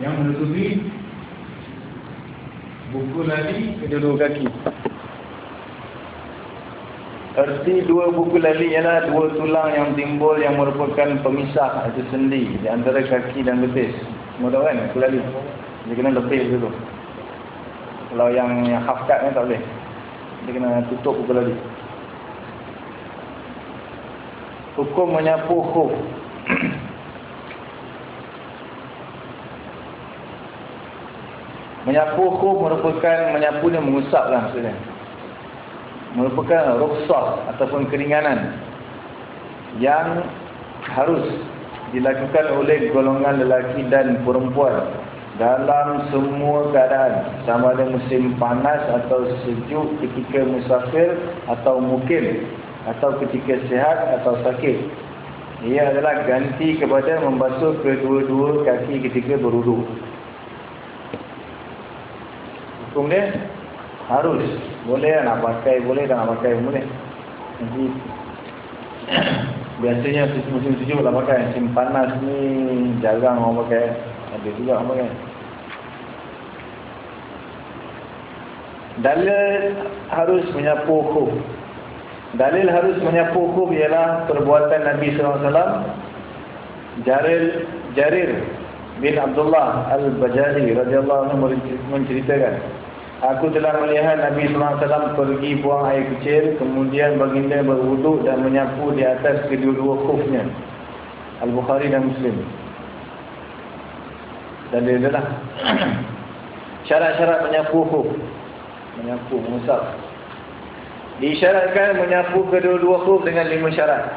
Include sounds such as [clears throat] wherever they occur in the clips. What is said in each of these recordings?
yang menutupi buku lali kedua kaki. Erti dua buku lali ialah dua tulang yang timbul yang merupakan pemisah atau sendi di antara kaki dan betis. Semua tahu kan buku lali? Dia kena lebih dulu. Kalau yang, yang half cut kan tak boleh. Dia kena tutup buku lali. Hukum menyapu khuf. Menyapu khuf merupakan menyapu dan mengusap lah maksudnya. Merupakan rukhsah ataupun keringanan yang harus dilakukan oleh golongan lelaki dan perempuan dalam semua keadaan. Sama ada musim panas atau sejuk ketika musafir atau mukim atau ketika sihat atau sakit. Ia adalah ganti kepada membasuh kedua-dua kaki ketika beruduk hukum dia harus. Boleh lah nak pakai boleh tak nak pakai boleh nanti. Biasanya musim sejuk lah pakai musim panas ni jarang orang pakai. Ada juga orang pakai. Dalil harus menyapu khuf dalil harus menyapu khuf ialah perbuatan Nabi SAW Jarir, Jarir bin Abdullah Al-Bajali radhiyallahu anhu menceritakan Aku telah melihat Nabi SAW pergi buang air kecil, kemudian baginda berwuduk dan menyapu di atas kedua-dua khufnya. Al-Bukhari dan Muslim. Dan dia adalah [clears throat] syarat-syarat menyapu khuf. Menyapu, mengusap. Disyaratkan menyapu kedua-dua khuf dengan lima syarat.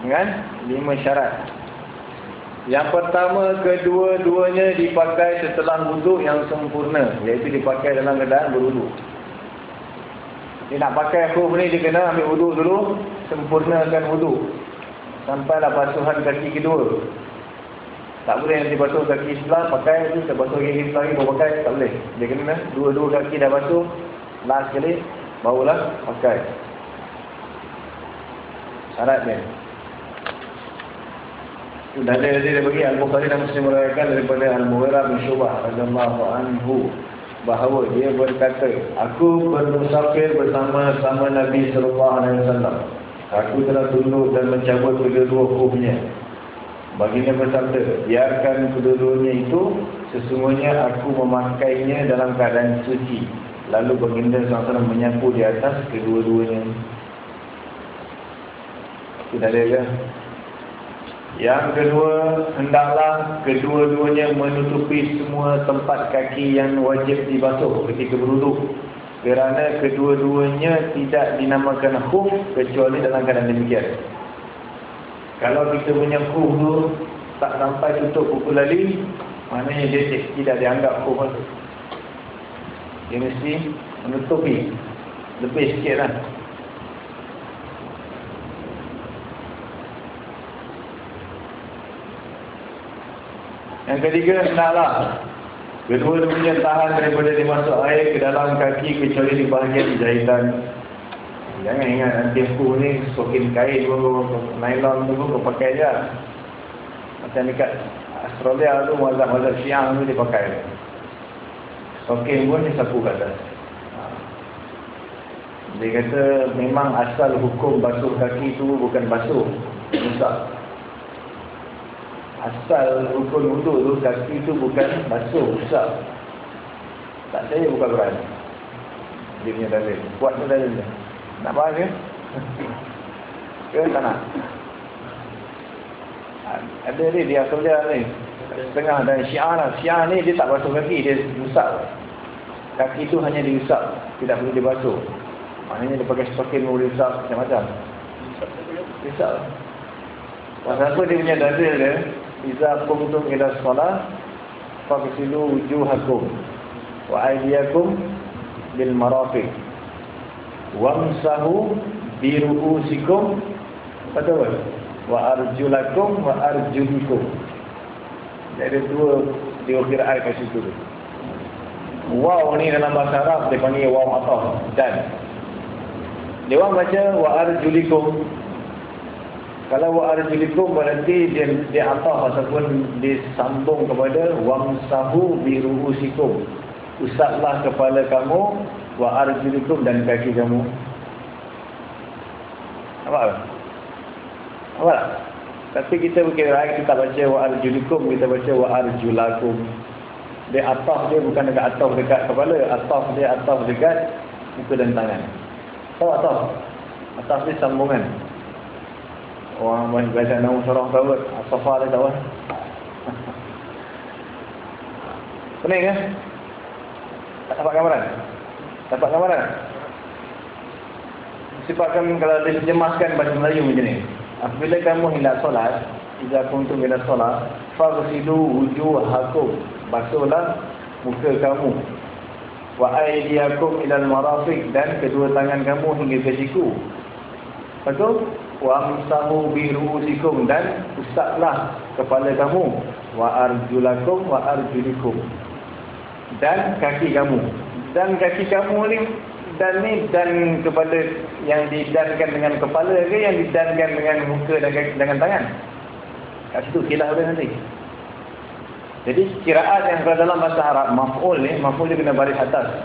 Dengan lima syarat. Yang pertama, kedua-duanya dipakai setelah wuduk yang sempurna. Iaitu dipakai dalam keadaan berwuduk. Dia nak pakai khuf ni, dia kena ambil wuduk dulu. Sempurnakan wuduk. Sampailah basuhan kaki kedua. Tak boleh nanti basuh kaki sebelah, pakai. Tak basuh kaki sebelah lagi, baru pakai. Tak boleh. Dia kena dua-dua kaki dah basuh. Last sekali, barulah pakai. Syarat dia. Dalil dia bagi Al-Bukhari dan Muslim merayakan daripada Al-Mughirah bin Syubah radhiyallahu anhu bahawa dia berkata, aku bermusafir bersama-sama Nabi sallallahu alaihi wasallam. Aku telah tunduk dan mencabut kedua-dua khufnya. Baginda bersabda, biarkan kedua-duanya itu sesungguhnya aku memakainya dalam keadaan suci. Lalu baginda SAW menyapu di atas kedua-duanya. Itu dalil ya. Yang kedua, hendaklah kedua-duanya menutupi semua tempat kaki yang wajib dibasuh ketika beruduk. Kerana kedua-duanya tidak dinamakan khuf kecuali dalam keadaan demikian. Kalau kita punya khuf tu tak sampai tutup kuku lali, maknanya dia tidak dianggap khuf tu. Dia mesti menutupi. Lebih sikit lah. Yang ketiga, hendaklah kedua-duanya tahan daripada dimasuk air ke dalam kaki kecuali di bahagian jahitan. Jangan ingat nanti aku ni sokin kain pun, nylon tu pun kau pakai je. Macam dekat Australia tu, mazhab-mazhab siang tu dia pakai. Sokin pun dia sapu kat atas. Dia kata memang asal hukum basuh kaki tu bukan basuh. Usap asal rukun wuduk tu kaki tu bukan basuh, usap. Tak saya bukan berani. Dia punya dalil. Kuat tu dalil dia. Nak bahas [laughs] ke? ke tak nak? Ada ni dia dia ni. Setengah dan syiah lah. Syiah ni dia tak basuh kaki, dia usap. Kaki tu hanya diusap. Tidak perlu dibasuh. Maknanya dia pakai stokin boleh usap macam-macam. Usap. Pasal apa dia punya dalil dia? Iza kumtum ila salat Fagsilu wujuhakum Wa aydiyakum Bil marafiq. Wamsahu Biru'usikum Betul Wa arjulakum Wa arjulikum. Jadi dua kiraan kat situ Wow ni dalam bahasa Arab Dia panggil wow atau Dan. Dia orang baca Wa arjulikum Kalau wa arjulikum berarti dia dia apa ataupun disambung kepada wamsahu bi ruusikum. Usaplah kepala kamu wa arjulikum dan kaki kamu. Apa? Apa? Tapi kita berkira kita baca wa arjulikum, kita baca wa arjulakum. Dia atas dia bukan dekat atas dekat kepala, atas dia atas dekat muka dan tangan. Tahu atas? Atas dia sambungan. Orang baca nama surah tahu, As-Safa dia tahu. Pening kan? Tak dapat gambaran? Dapat gambaran? Sebabkan kalau diterjemahkan bahasa Melayu macam ni. Apabila kamu hendak solat, jika kuntum ila solat, faghsilu wujuhakum. Basuhlah muka kamu. Wa aydiyakum ila al-marafiq dan kedua tangan kamu hingga ke siku. Betul? Wa amsahu bi ru'usikum dan usaplah kepala kamu. Wa arjulakum wa arjulikum. Dan kaki kamu. Dan kaki kamu ni dan ni dan kepada yang didankan dengan kepala ke yang didankan dengan muka dan dengan tangan. Kat situ khilaf dia nanti. Jadi kiraat yang kalau dalam bahasa Arab maf'ul ni, maf'ul dia kena baris atas.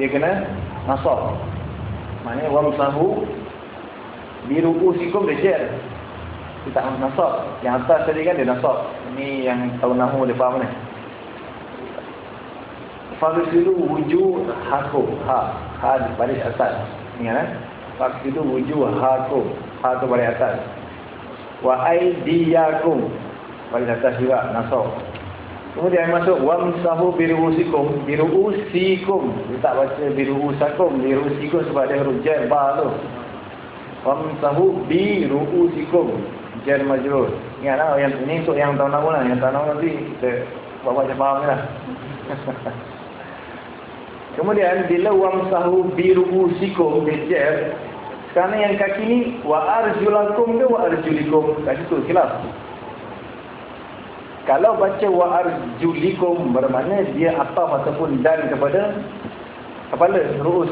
Dia kena nasab. Maknanya wamsahu biru'usikum dia Kita nasab. Yang atas tadi kan dia nasab. Ini yang tahu nahu dia faham ni. Fagsilu wujuh hakum. Ha. Ha baris atas. Ingat kan? Fagsilu wujuh hakum. Ha tu baris atas. Wa aidiyakum. Baris atas juga. Nasab. Kemudian masuk wamsahu biruusikum. Biruusikum. Dia tak baca biruusakum. Biruusikum sebab dia huruf jar ba tu. Wamsahu biruusikum. Jar majrur. Ingatlah yang ini untuk yang tahu nama lah. Yang tahu nama nanti kita buat macam faham lah. [laughs] Kemudian bila wamsahu biruusikum bijar sekarang yang kaki ni wa arjulakum ke wa arjulikum kat situ khilaf. Kalau baca wa arjulikum bermakna dia ataf ataupun dan kepada kepala ruus.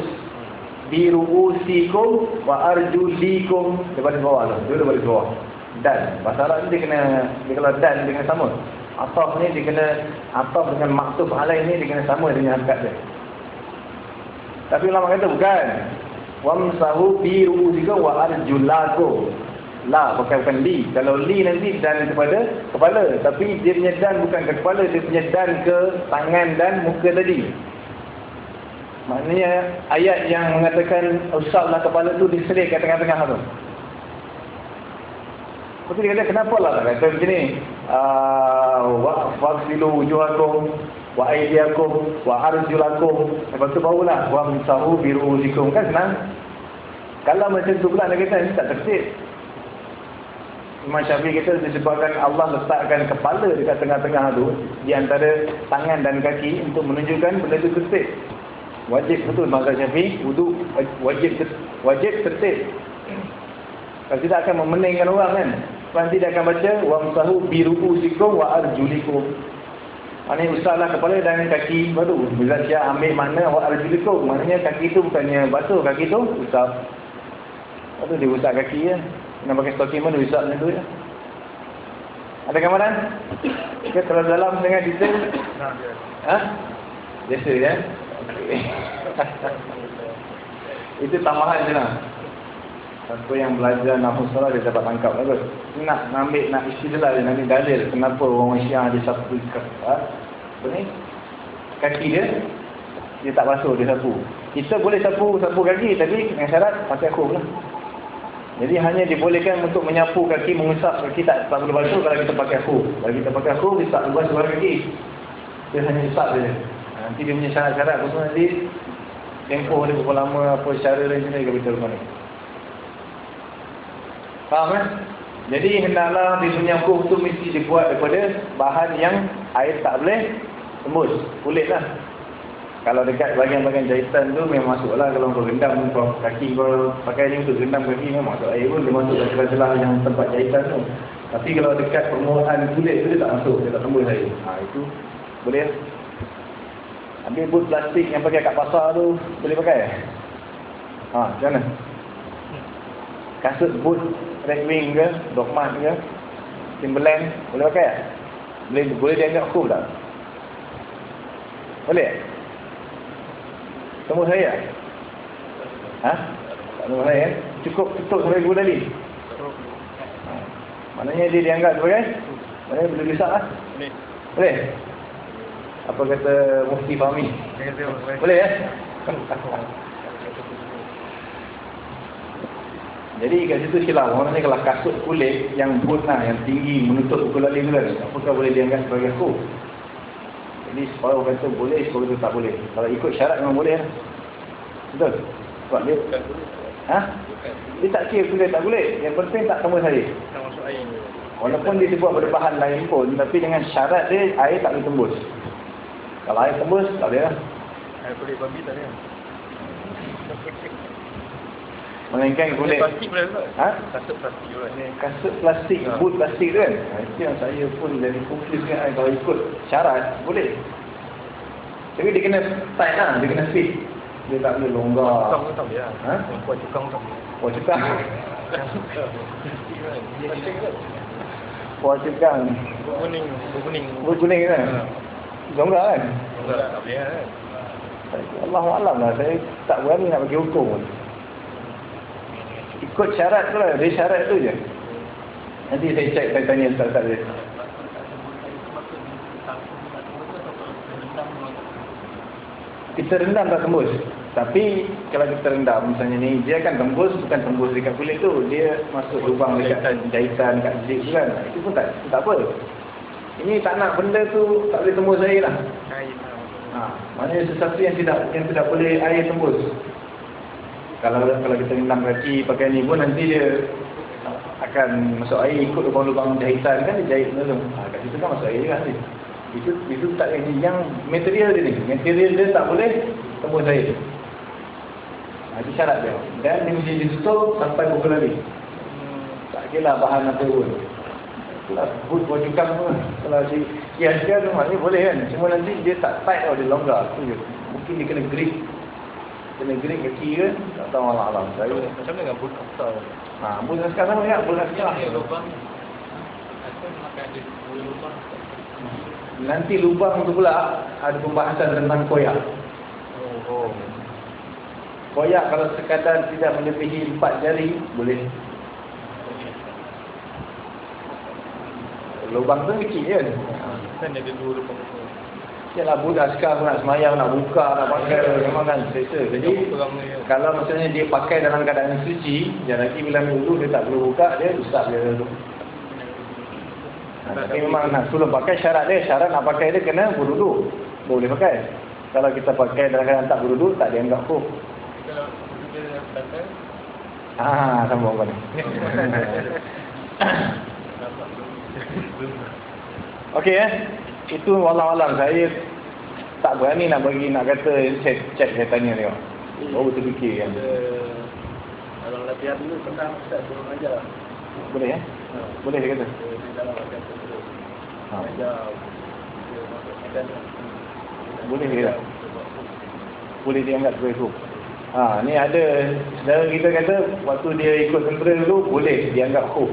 Biruusikum wa arjulikum. Daripada bawah tu dulu daripada bawah. Dan bahasa Arab ni dia kena dia kalau dan dia kena sama. Ataf ni dia kena ataf dengan maktub alaih ni dia kena sama dengan harkat dia. Tapi ulama kata bukan. Wamsahu wa arjulakum. La bukan bukan li. Kalau li nanti dan kepada kepala, tapi dia punya dan bukan ke kepala, dia punya dan ke tangan dan muka tadi. Maknanya ayat yang mengatakan usaplah kepala tu diselit kat tengah-tengah tu. Lepas dia kata, kenapa lah tak kata macam ni? Uh, Waqfilu wujuhakum wa wa arjulakum. Lepas tu barulah wa misahu biruusikum. Kan senang? Kalau macam tu pula dia kata, tak tertib. Imam Syafi'i kata disebabkan Allah letakkan kepala dekat tengah-tengah tu di antara tangan dan kaki untuk menunjukkan benda tu tertib. Wajib betul mazhab Syafi'i wudu wajib wajib tertib. Kalau tidak akan memeningkan orang kan. Nanti dia akan baca wamsahu biruusikum wa arjulikum. Ini usahlah kepala dan kaki baru. Bila Syah ambil makna wa arjulikum. Maknanya kaki itu bukannya basuh. Kaki itu usah. Lepas tu dia usah kaki ya. Nak pakai stoking pun dia usah macam tu ya. Ada gambaran? Kita terlalu dalam dengan detail? Ha? Biasa ya? [laughs] Okay. Itu tambahan je lah. Siapa yang belajar nafsu salah dia dapat tangkap bagus. Nak ambil nak istilah dia nanti dalil kenapa orang Syiah dia sapu ha? Apa ni? Kaki dia dia tak basuh dia sapu. Kita boleh sapu sapu kaki tapi dengan syarat pakai khuf lah. Jadi hanya dibolehkan untuk menyapu kaki mengusap kaki tak tak boleh basuh kalau kita pakai khuf. Kalau kita pakai khuf dia tak basuh kaki. Dia hanya usap dia. Nanti dia punya syarat-syarat semua nanti tempoh dia berapa lama apa cara lain sini kita mana. Faham kan? Jadi hendaklah dia punya kuh tu mesti dibuat daripada bahan yang air tak boleh tembus. Kulit lah. Kalau dekat bahagian-bahagian jahitan tu memang masuk lah. Kalau kau rendam kaki kau pakai ni untuk rendam kaki memang masuk air pun. Dia masuk ke celah-celah yang tempat jahitan tu. Tapi kalau dekat permulaan kulit tu dia tak masuk. Dia tak tembus air. Ha, itu boleh Ambil but plastik yang pakai kat pasar tu boleh pakai? Ha, macam mana? Kasut but Red Wing ke, Dogmat ke, Timberland, boleh pakai? Boleh, boleh dianggap khuf tak? Boleh? Temu saya? Ha? Tak temu saya kan? Cukup tutup sampai tadi? Ha. Maknanya dia dianggap sebagai? Maknanya boleh risak lah? Boleh. Boleh? Apa kata Mufti Fahmi? Boleh. Ya? [laughs] Jadi kat situ silap. Maknanya kalau kasut kulit yang lah, yang tinggi menutup kan, apakah boleh dianggap sebagai khuf? Jadi separuh kata boleh, separuh kata tak boleh. Kalau ikut syarat memang boleh lah. Betul? Sebab dia, ha? Dia tak kira boleh tak boleh. Yang penting tak masuk air ni. Walaupun dia dibuat pada bahan lain pun, tapi dengan syarat dia, air tak boleh tembus. Kalau air tembus, tak boleh lah. Air kulit babi tak ada. Melainkan kulit. Plastik boleh tak? Ha? Kasut plastik boleh. Kasut plastik, Ha. boot plastik tu kan. Ha, Itu yang saya pun dari confuse kan. Kalau ikut syarat, boleh. Tapi dia kena tight lah, dia kena fit. Dia tak boleh longgar. Cukang tu tak boleh lah. Ha? Kuat cukang tak boleh. Oh cekang. Plastik [laughs] kan. Plastik kan. Oh cekang. Kuning. Kuning. Boot kuning kan. Ha. Longgar kan. Enggak, tak boleh kan. Allah Alam lah. Saya tak berani nak bagi hukum pun. Ikut syarat tu lah. Dia syarat tu je. Nanti saya cek, saya tanya ustaz-ustaz dia. Kita rendam tak tembus. Tapi kalau kita rendam misalnya ni dia kan tembus bukan tembus dekat kulit tu. Dia masuk lubang dekat jahitan dekat zip tu kan. Itu pun tak tak apa. Ini tak nak benda tu tak boleh tembus air lah. Ha, maknanya sesuatu yang tidak yang tidak boleh air tembus. Kalau kalau kita rendam kaki pakai ni pun nanti dia akan masuk air ikut lubang-lubang jahitan kan dia jahit tu. Ha, kat situ kan masuk air juga nanti. Itu itu tak yang yang material dia ni. Material dia tak boleh tembus air. Ha, itu syarat dia. Dan dia mesti ditutup sampai pukul lagi. Tak kira lah bahan apa pun. Boot buat tu lah. Kalau di kiaskan tu maknanya boleh kan. Cuma nanti dia tak tight tau, dia longgar. Tu je. Mungkin dia kena grip. Kena grip kaki ke. Tak tahu alam-alam. Saya Macam mana dengan boot kapsal? Ha, bulan sekarang ya, bulan sekarang. Nanti lubang tu pula ada pembahasan tentang koyak. Oh, oh. Koyak kalau sekadar tidak melebihi empat jari, boleh. Lubang tu kecil. Ha. Kan ada dua lubang. Yalah budak sekarang nak semayang, nak buka, nak pakai, memang kan selesa. Jadi, kalau misalnya dia pakai dalam keadaan suci, dia lagi bila dulu dia tak perlu buka, dia usap dia dulu. Ha, tapi memang nak sebelum pakai syarat dia, syarat nak pakai dia kena berduduk. Boleh pakai. Kalau kita pakai dalam keadaan tak berduduk, tak dianggap kuf. Kalau dia datang, Ah, sambung kau ni. [laughs] Okey eh. Itu walau-alam saya tak berani nak bagi nak kata cek cek saya tanya tengok. Baru terfikir kan. kalau latihan dulu pernah Ustaz suruh ajar. Boleh eh? Boleh dia kata. Di dalam latihan tersebut. Ha. Ajar. dia. Boleh dia kata. Boleh dianggap sebagai hukum. Ha, ni ada saudara kita kata waktu dia ikut tentera dulu boleh dianggap hukum.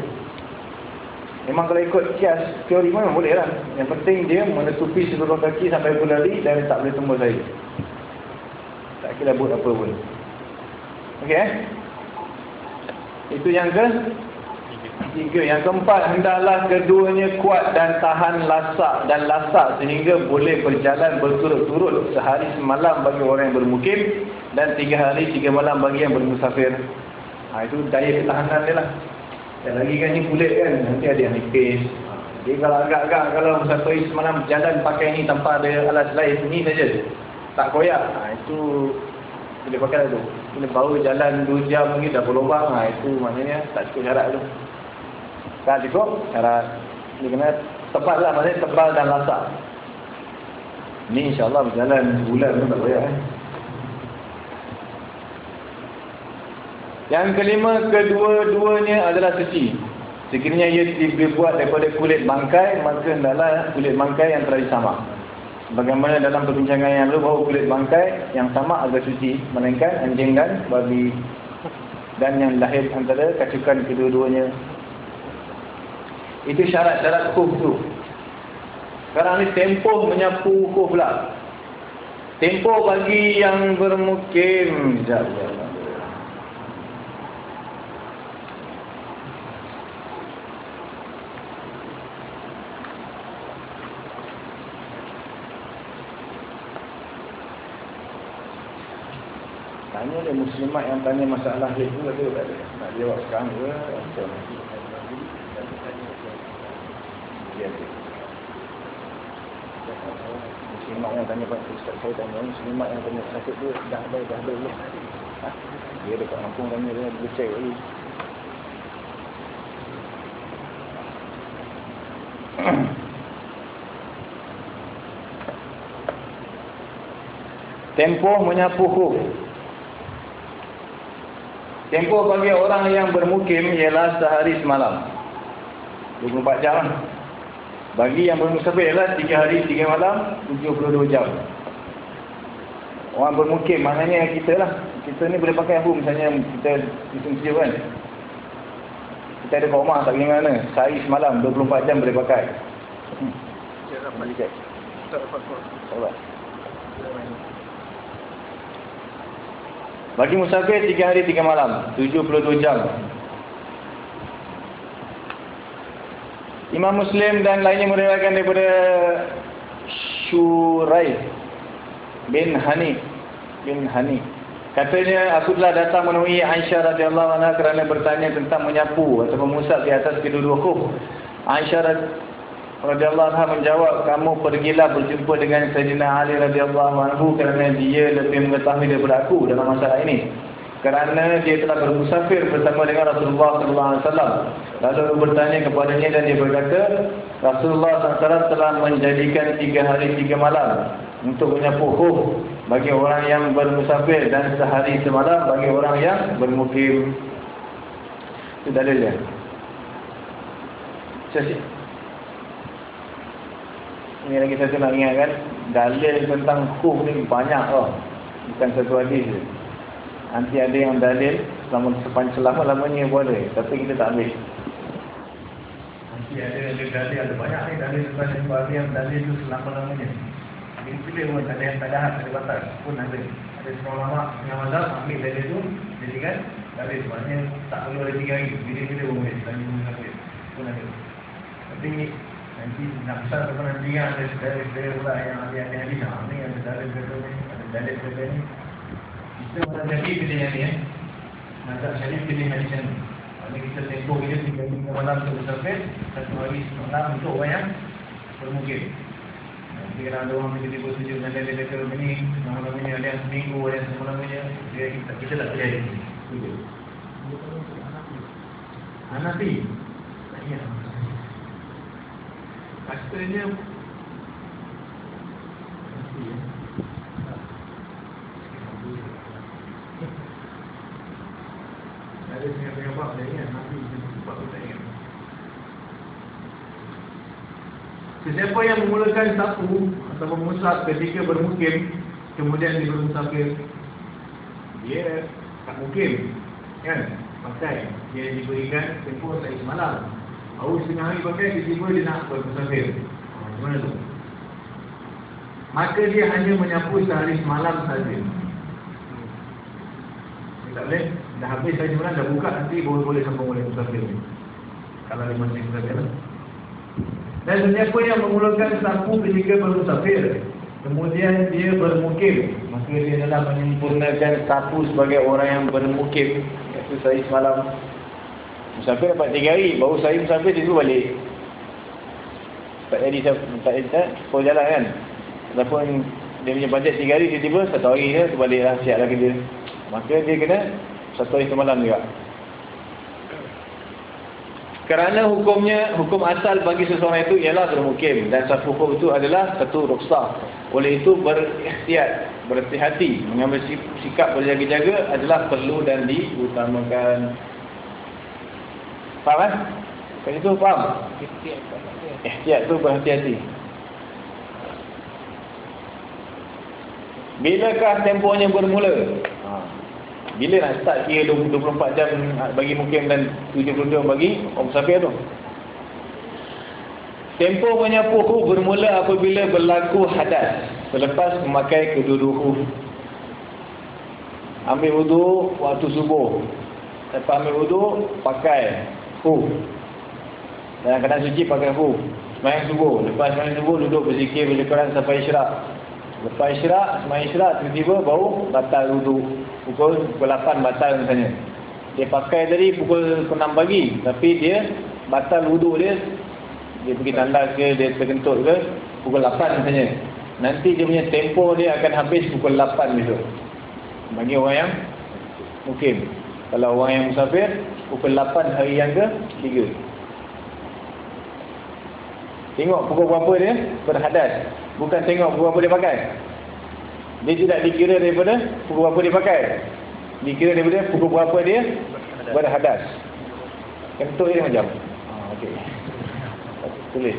Memang kalau ikut kias teori memang boleh lah. Yang penting dia menutupi seluruh kaki sampai kulali dan tak boleh tembus air. Tak kira buat apa pun. Okey eh? Itu yang ke? Tiga. Yang keempat, hendaklah keduanya kuat dan tahan lasak dan lasak sehingga boleh berjalan berturut-turut sehari semalam bagi orang yang bermukim dan tiga hari tiga malam bagi yang bermusafir. Ha, itu daya ketahanan dia lah. Dan lagi kan ni kulit kan, nanti ada yang nipis. Dia kalau agak-agak, kalau musafir semalam jalan pakai ni tanpa ada alas lain, ni saja. Tak koyak. Ha, itu boleh pakai lah tu. Bila baru jalan 2 jam lagi dah berlubang, ha, itu maknanya tak cukup syarat tu. Tak cukup syarat. Dia kena tebal lah, maksudnya tebal dan lasak. Ni insyaAllah berjalan sebulan pun tak payah. Eh. Yang kelima, kedua-duanya adalah suci. Sekiranya ia dibuat daripada kulit bangkai, maka adalah kulit bangkai yang telah disamak. Bagaimana dalam perbincangan yang lalu bahawa kulit bangkai yang sama adalah suci. Melainkan anjing dan babi. dan yang lahir antara kacukan kedua-duanya. Itu syarat-syarat khuf tu. Sekarang ni tempoh menyapu khuf pula. Tempoh bagi yang bermukim. Sekejap, dia muslimat yang tanya masalah dia tu ada tak ada? Nak jawab sekarang ke? Nanti? Dia ada. Muslimat yang tanya Pak Ustaz saya tanya Muslimat yang tanya sakit tu dah ada dah ada? Ha? Dia dekat kampung tanya dia boleh cek lagi. [coughs] Tempoh menyapu khuf Tempoh bagi orang yang bermukim ialah sehari semalam. 24 jam. Bagi yang bermusafir ialah 3 hari 3 malam, 72 jam. Orang bermukim maknanya kita lah. Kita ni boleh pakai apa misalnya kita musim sejuk kan. Kita ada kat rumah tak pergi mana. Sehari semalam 24 jam boleh pakai. Hmm. Tak dapat. Tak dapat. Bagi musafir 3 hari 3 malam. 72 jam. Imam Muslim dan lainnya meriwayatkan daripada Syurai bin Hani. Bin Hani. Katanya aku telah datang menemui Aisyah radhiyallahu anha kerana bertanya tentang menyapu atau mengusap di atas kedua-dua khuf. Aisyah radhiyallahu anha menjawab kamu pergilah berjumpa dengan Sayyidina Ali radhiyallahu anhu kerana dia lebih mengetahui daripada aku dalam masalah ini. Kerana dia telah bermusafir bersama dengan Rasulullah sallallahu alaihi wasallam. Lalu bertanya kepadanya dan dia berkata Rasulullah SAW telah menjadikan tiga hari tiga malam untuk menyapu khuf bagi orang yang bermusafir dan sehari semalam bagi orang yang bermukim. Itu dalilnya. Saya ini lagi satu nak ingatkan dalil tentang khuf ni banyak tau. Bukan satu hadis je. Nanti ada yang dalil selama sepanjang selama lamanya boleh tapi kita tak ambil nanti ada yang dalil ada banyak ni dalil tentang ada yang dalil tu selama lamanya jadi pilih pun ada yang tak ada ada batas pun ada. Ada semua lama yang mazhab ambil dalil tu jadi kan dalil. Sebenarnya tak perlu ada tiga hari. Bila-bila pun boleh dalil pun ada. Tapi nanti nak besar ke nanti yang ada saudara-saudara pula yang ada yang ada nah, ni ada saudara-saudara ni ada dalil-dalil ni. Kita orang jadi pilih yang ni eh. Mazhab syarif pilih hadis yang ni. Jadi kita tempoh dia tiga hari ke malam tu sampai satu hari semalam untuk orang yang bermungkin nanti kalau ada orang tiba-tiba setuju dengan dalil-dalil ni nama-namanya ada yang seminggu ada yang semalamnya dia kita, kita tak pilih hadis ni Hanafi. Ya, Asalnya ada punya bab dia ingat Nabi sebab kita ingat Sesiapa yang memulakan sapu atau mengusap ketika bermukim kemudian dia bermusafir dia tak mukim kan? Pakai. Dia diberikan tempoh sehari semalam Baru setengah hari pakai, tiba-tiba dia nak bermusafir. Ha, Macam tu? Maka dia hanya menyapu sehari semalam saja. Tak boleh. Dah habis sehari semalam, dah buka nanti baru boleh sambung boleh musafir. Kalau dia masih musafir. Dan sesiapa yang memulakan sapu ketika bermusafir, kemudian dia bermukim, maka dia adalah menyempurnakan sapu sebagai orang yang bermukim. Itu sehari semalam. Musafir dapat 3 hari, baru saya musafir dia balik. Tak jadi tak jadi tak, kau jalan kan. Ataupun dia punya bajet 3 hari, tiba-tiba satu hari dia terbalik lah, siap lah kerja. Maka dia kena satu hari semalam juga. Kerana hukumnya, hukum asal bagi seseorang itu ialah bermukim. Dan satu hukum itu adalah satu ruksah. Oleh itu berikhtiar, berhati-hati. Mengambil sikap berjaga-jaga adalah perlu dan diutamakan. Faham kan? Kan itu faham? Ihtiyat tu berhati-hati. Bilakah tempohnya bermula? Ha. Bila nak start kira 20, 24 jam bagi mukim dan 70 jam bagi orang musafir tu? Tempoh menyapu khuf bermula apabila berlaku hadas selepas memakai kedua-dua khuf. Ambil wuduk waktu subuh. Lepas ambil wuduk, pakai khuf. Dan kadang suci pakai khuf. Semayang subuh. Lepas semayang subuh, duduk berzikir baca Quran sampai isyarak. Lepas isyarak, semayang isyarak, tiba-tiba baru batal wuduk. Pukul, pukul 8 batal misalnya. Dia pakai tadi pukul 6 pagi. Tapi dia batal wuduk dia. Dia pergi tandas ke, dia terkentut ke. Pukul 8 misalnya. Nanti dia punya tempoh dia akan habis pukul 8 besok. Bagi orang yang mungkin. Kalau orang yang musafir, pukul 8 hari yang ke 3. Tengok pukul berapa dia berhadas. Bukan tengok pukul berapa dia pakai. Dia tidak dikira daripada pukul berapa dia pakai. Dikira daripada pukul berapa dia berhadas. Kentut dia macam. Ha, okay. Tulis.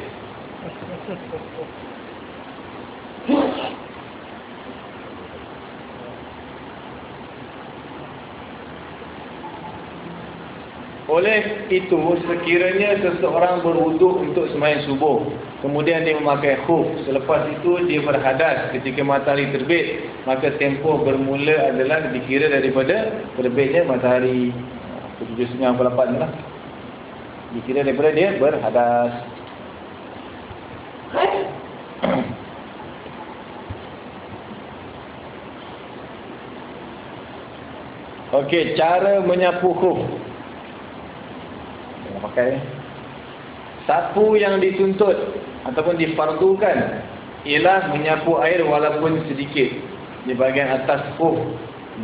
[laughs] Oleh itu, sekiranya seseorang berwuduk untuk semayang subuh, kemudian dia memakai khuf, selepas itu dia berhadas ketika matahari terbit, maka tempoh bermula adalah dikira daripada terbitnya matahari 7.98 lah. Dikira daripada dia berhadas. [coughs] Okey, cara menyapu khuf pakai. Sapu yang dituntut ataupun difardukan ialah menyapu air walaupun sedikit di bahagian atas khuf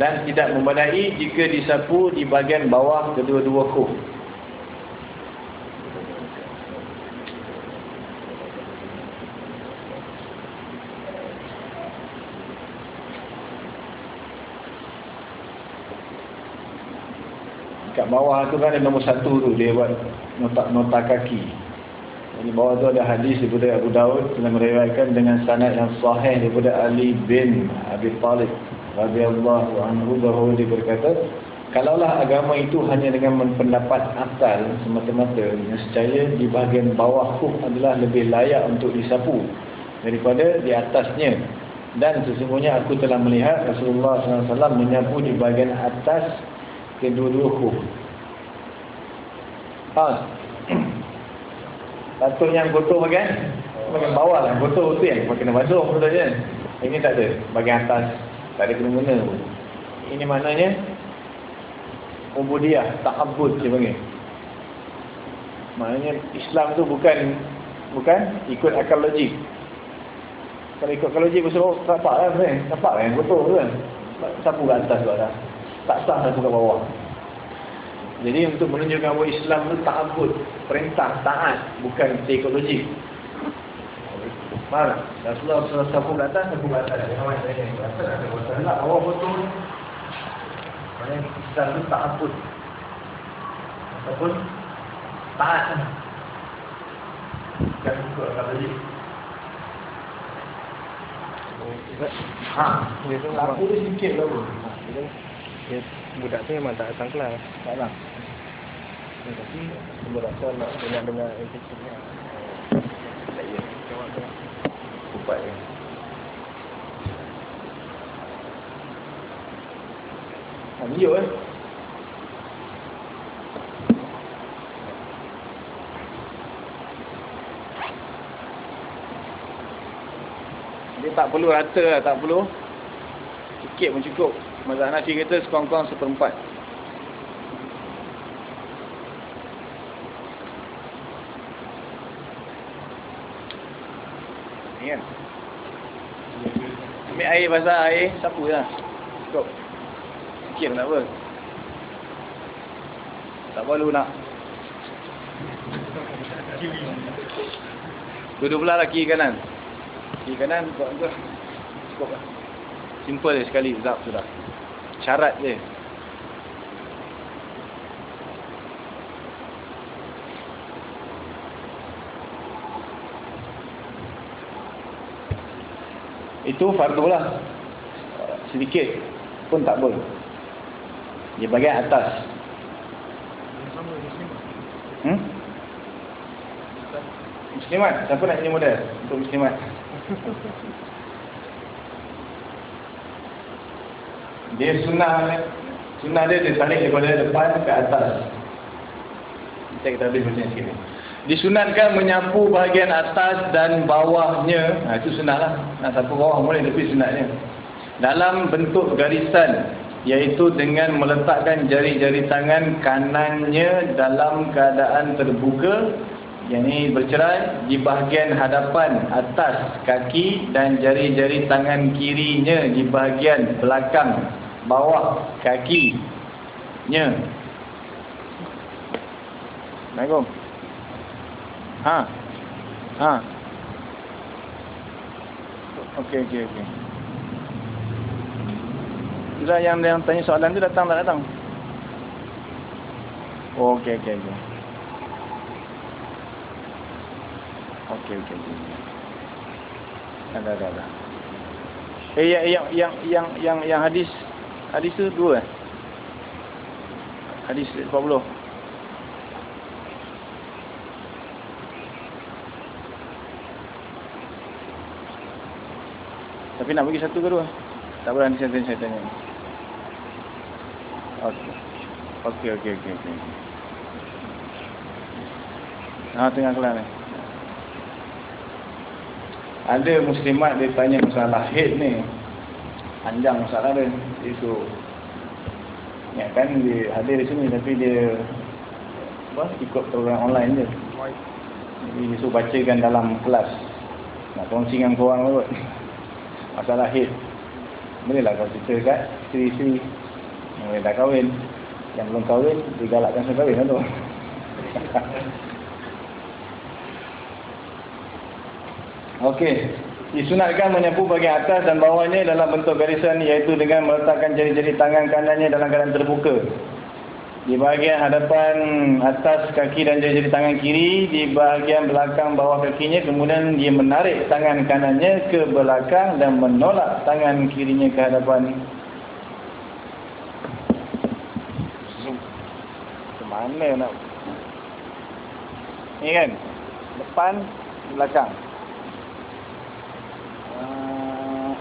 dan tidak memadai jika disapu di bahagian bawah kedua-dua khuf kat bawah tu kan ada nombor satu tu dia buat nota, nota kaki di bawah tu ada hadis daripada Abu Daud yang meriwayatkan dengan sanad yang sahih daripada Ali bin Abi Talib radhiyallahu anhu bahawa dia berkata kalaulah agama itu hanya dengan pendapat asal semata-mata nescaya di bahagian bawah khuf adalah lebih layak untuk disapu daripada di atasnya dan sesungguhnya aku telah melihat Rasulullah SAW menyapu di bahagian atas kedua-dua khuf. Ha. [clears throat] Patut yang kotor bagian bagian bawah lah. Kotor tu yang kena basuh betul kan. Ini tak ada. Bagian atas tak ada guna-guna pun. Ini maknanya ubudiyah, ta'abbud dia panggil. Maknanya Islam tu bukan bukan ikut akal logik. Kalau ikut akal logik pasal oh, nampak lah kan. Nampak kan kotor tu kan. Sapu kat atas tu ada tak sah satu ke bawah. Jadi untuk menunjukkan bahawa Islam itu ta'abud, perintah, taat, bukan psikologi. Faham? Rasulullah SAW sapu ke atas, sapu ke atas. Jangan main saya ke atas, ada bosan lah. Bawah betul. Maksudnya Islam itu ta'abud. Ataupun taat. Bukan ikut psikologi. Ha, lampu dia sikit lah pun. Ya, budak tu memang tak datang kelas. Tak lah. Ya, tapi semua rasa nak dengar-dengar MPC ni. Tak ya, jawab tu. Kupat ya. Ha, tunjuk eh. Dia tak perlu rata lah, tak perlu. Sikit pun cukup. Mazhab Hanafi kata sekurang-kurang seperempat. Kan? Ambil air basah air, sapu lah. Cukup. Sikit pun tak apa. Tak perlu nak. Duduk pula lah kiri kanan. Kiri kanan, buat tu. Cukup lah. Simple sekali, zap sudah. Syarat je. Itu fardu lah. Sedikit pun tak boleh. Di bahagian atas. Hmm? Muslimat. Siapa nak jadi model untuk muslimat? [laughs] Dia sunnah sunnah dia dia tarik daripada depan ke atas. Kita kita habis macam sikit. Disunatkan menyapu bahagian atas dan bawahnya. Ha, itu sunnah lah. Nak sapu bawah boleh tapi sunatnya. Dalam bentuk garisan. Iaitu dengan meletakkan jari-jari tangan kanannya dalam keadaan terbuka. Yang ini bercerai di bahagian hadapan atas kaki dan jari-jari tangan kirinya di bahagian belakang bawah kakinya. Assalamualaikum. Ha. Ha. Okey okey okey. Sudah yang yang tanya soalan tu datang tak datang? Oh, okey okey okey. Okey okey okey. Ada ada ada. Eh yang yang yang yang yang, yang hadis hadis tu dua eh? Hadis 40. Tapi nak bagi satu ke dua? Tak boleh nanti saya, tanya. Okey. Okey, okey, okey. okey. Ha, tengah kelas ni. Ada muslimat dia tanya masalah haid ni. Panjang masalah dia. Suruh. Ya kan dia hadir di sini tapi dia apa ikut program online je. Jadi dia suruh bacakan dalam kelas. Nak kongsi dengan korang kot masalah haid bolehlah kau cerita kat isteri-isteri yang dah kahwin yang belum kahwin digalakkan saya kahwin lah tu [laughs] Okey, disunatkan menyapu bahagian atas dan bawahnya dalam bentuk garisan iaitu dengan meletakkan jari-jari tangan kanannya dalam keadaan terbuka. Di bahagian hadapan atas kaki dan jari-jari tangan kiri di bahagian belakang bawah kakinya kemudian dia menarik tangan kanannya ke belakang dan menolak tangan kirinya ke hadapan. Mana nak? Ni kan? Depan belakang uh,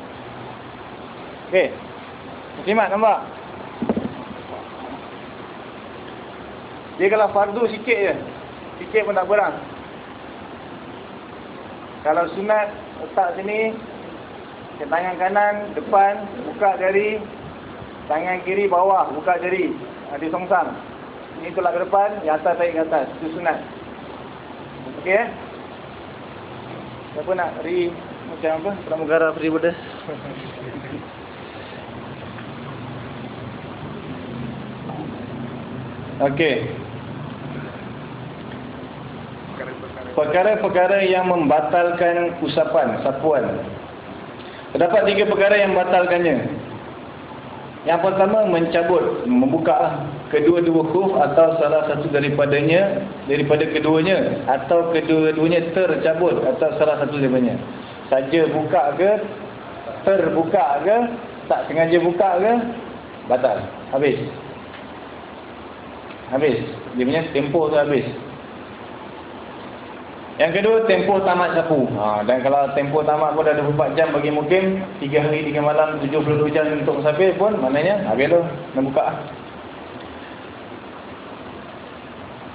ok Muslimat nampak Dia kalau fardu sikit je. Sikit pun tak kurang. Kalau sunat, letak sini. Tangan kanan, depan, buka jari. Tangan kiri, bawah, buka jari. Ada songsang. Ini tolak ke depan, yang atas tarik ke atas. Itu sunat. Okey eh? Siapa nak ri macam apa? Pramugara [laughs] Free Okey. Perkara-perkara yang membatalkan usapan, sapuan. Terdapat tiga perkara yang membatalkannya. Yang pertama mencabut, membuka kedua-dua huruf atau salah satu daripadanya, daripada keduanya atau kedua-duanya tercabut atau salah satu daripadanya. Saja buka ke, terbuka ke, tak sengaja buka ke, batal. Habis. Habis. Dia punya tempoh tu habis. Yang kedua, tempoh tamat sapu. Ha, dan kalau tempoh tamat pun dah 24 jam bagi mukim, 3 hari 3 malam, 72 jam untuk musafir pun, maknanya habis tu, nak buka.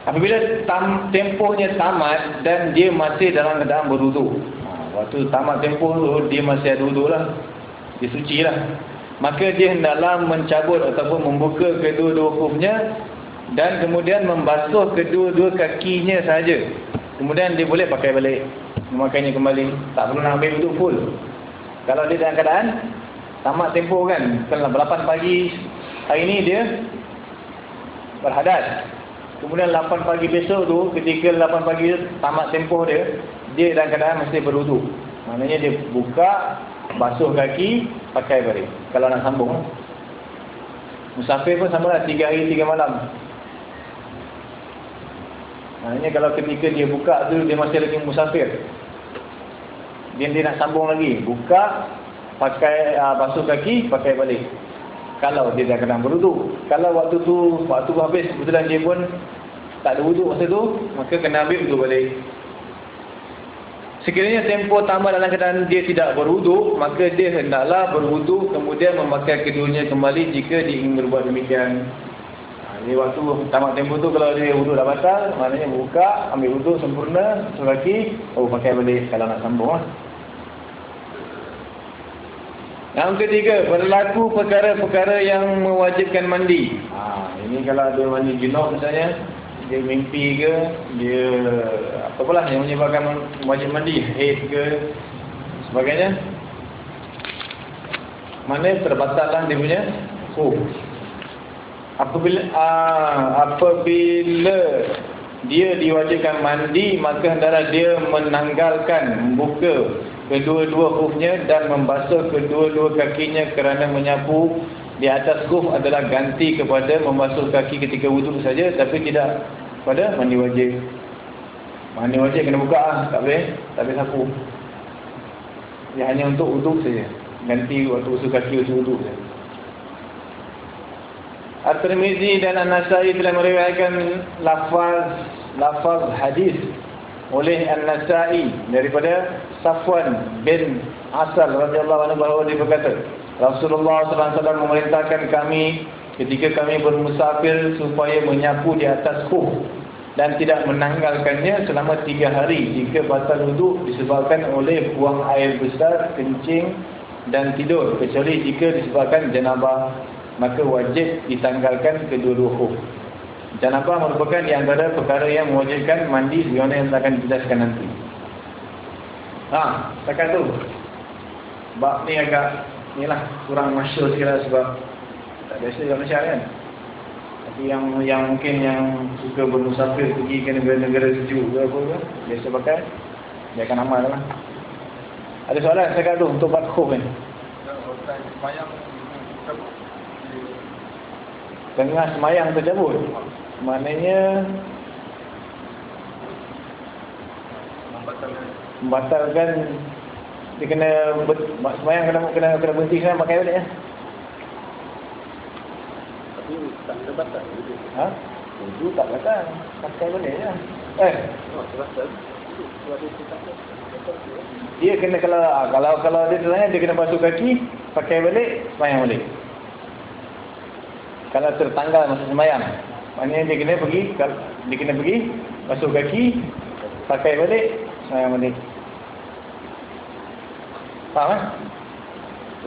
Apabila tam, tempohnya tamat dan dia masih dalam keadaan beruduk. Ha, waktu tamat tempoh tu, dia masih ada uduk lah. Dia suci lah. Maka dia hendaklah mencabut ataupun membuka kedua-dua hurufnya dan kemudian membasuh kedua-dua kakinya saja. Kemudian dia boleh pakai balik. Memakainya kembali. Tak perlu nak ambil untuk full. Kalau dia dalam keadaan tamat tempoh kan. Kalau 8 pagi hari ni dia berhadas. Kemudian 8 pagi besok tu ketika 8 pagi tamat tempoh dia. Dia dalam keadaan masih berwuduk. Maknanya dia buka, basuh kaki, pakai balik. Kalau nak sambung. Musafir pun sama lah 3 hari 3 malam. Maknanya kalau ketika dia buka tu dia masih lagi musafir. Dia dia nak sambung lagi. Buka, pakai uh, basuh kaki, pakai balik. Kalau dia dah kena berwuduk. Kalau waktu tu, waktu tu habis, kebetulan dia pun tak ada wuduk masa tu, maka kena ambil wuduk balik. Sekiranya tempoh tambah dalam keadaan dia tidak berwuduk, maka dia hendaklah berwuduk kemudian memakai keduanya kembali jika dia ingin berbuat demikian. Jadi waktu tamat tempoh tu kalau dia wuduk dah batal, maknanya buka, ambil wuduk sempurna, satu kaki, oh pakai balik kalau nak sambung lah. Yang ketiga, berlaku perkara-perkara yang mewajibkan mandi. Ha, ini kalau dia mandi junub misalnya, dia mimpi ke, dia apa pula yang menyebabkan wajib mandi, haid ke, sebagainya. Mana terbatallah dia punya oh. Apabila aa, apabila dia diwajibkan mandi, maka hendaklah dia menanggalkan membuka kedua-dua khufnya dan membasuh kedua-dua kakinya kerana menyapu di atas khuf adalah ganti kepada membasuh kaki ketika wuduk saja tapi tidak pada mandi wajib. Mandi wajib kena buka ah, tak boleh, tak boleh sapu. Dia hanya untuk wuduk saja. Ganti waktu basuh kaki waktu wuduk saja. At-Tirmizi dan An-Nasai telah meriwayatkan lafaz lafaz hadis oleh An-Nasai daripada Safwan bin Asal radhiyallahu anhu bahawa dia berkata Rasulullah SAW memerintahkan kami ketika kami bermusafir supaya menyapu di atas khuf dan tidak menanggalkannya selama tiga hari jika batal wuduk disebabkan oleh buang air besar, kencing dan tidur kecuali jika disebabkan janabah maka wajib ditanggalkan kedua-dua khuf janabah merupakan di antara perkara yang mewajibkan mandi sebagaimana yang akan dijelaskan nanti Ha, setakat tu. Bab ni agak ni lah kurang masyur lah sebab tak biasa dalam Malaysia kan. Tapi yang yang mungkin yang suka bermusafir pergi ke negara-negara sejuk ke apa ke, biasa pakai, dia akan amal lah. Ada soalan setakat tu untuk bab khuf ni? Tengah semayang tercabut. Maknanya membatalkan dia kena semayang kena kena kena berhenti kan pakai balik ya. Tapi tak ada batal. Ha? Wudu tak batal. Pakai balik ya. Eh, Oh, dia kena kalau kalau kalau dia tanya dia kena basuh kaki, pakai balik, semayang balik. Kalau tertanggal masa semayang, maknanya dia kena pergi dia kena pergi basuh kaki, pakai balik, semayang balik. Faham kan?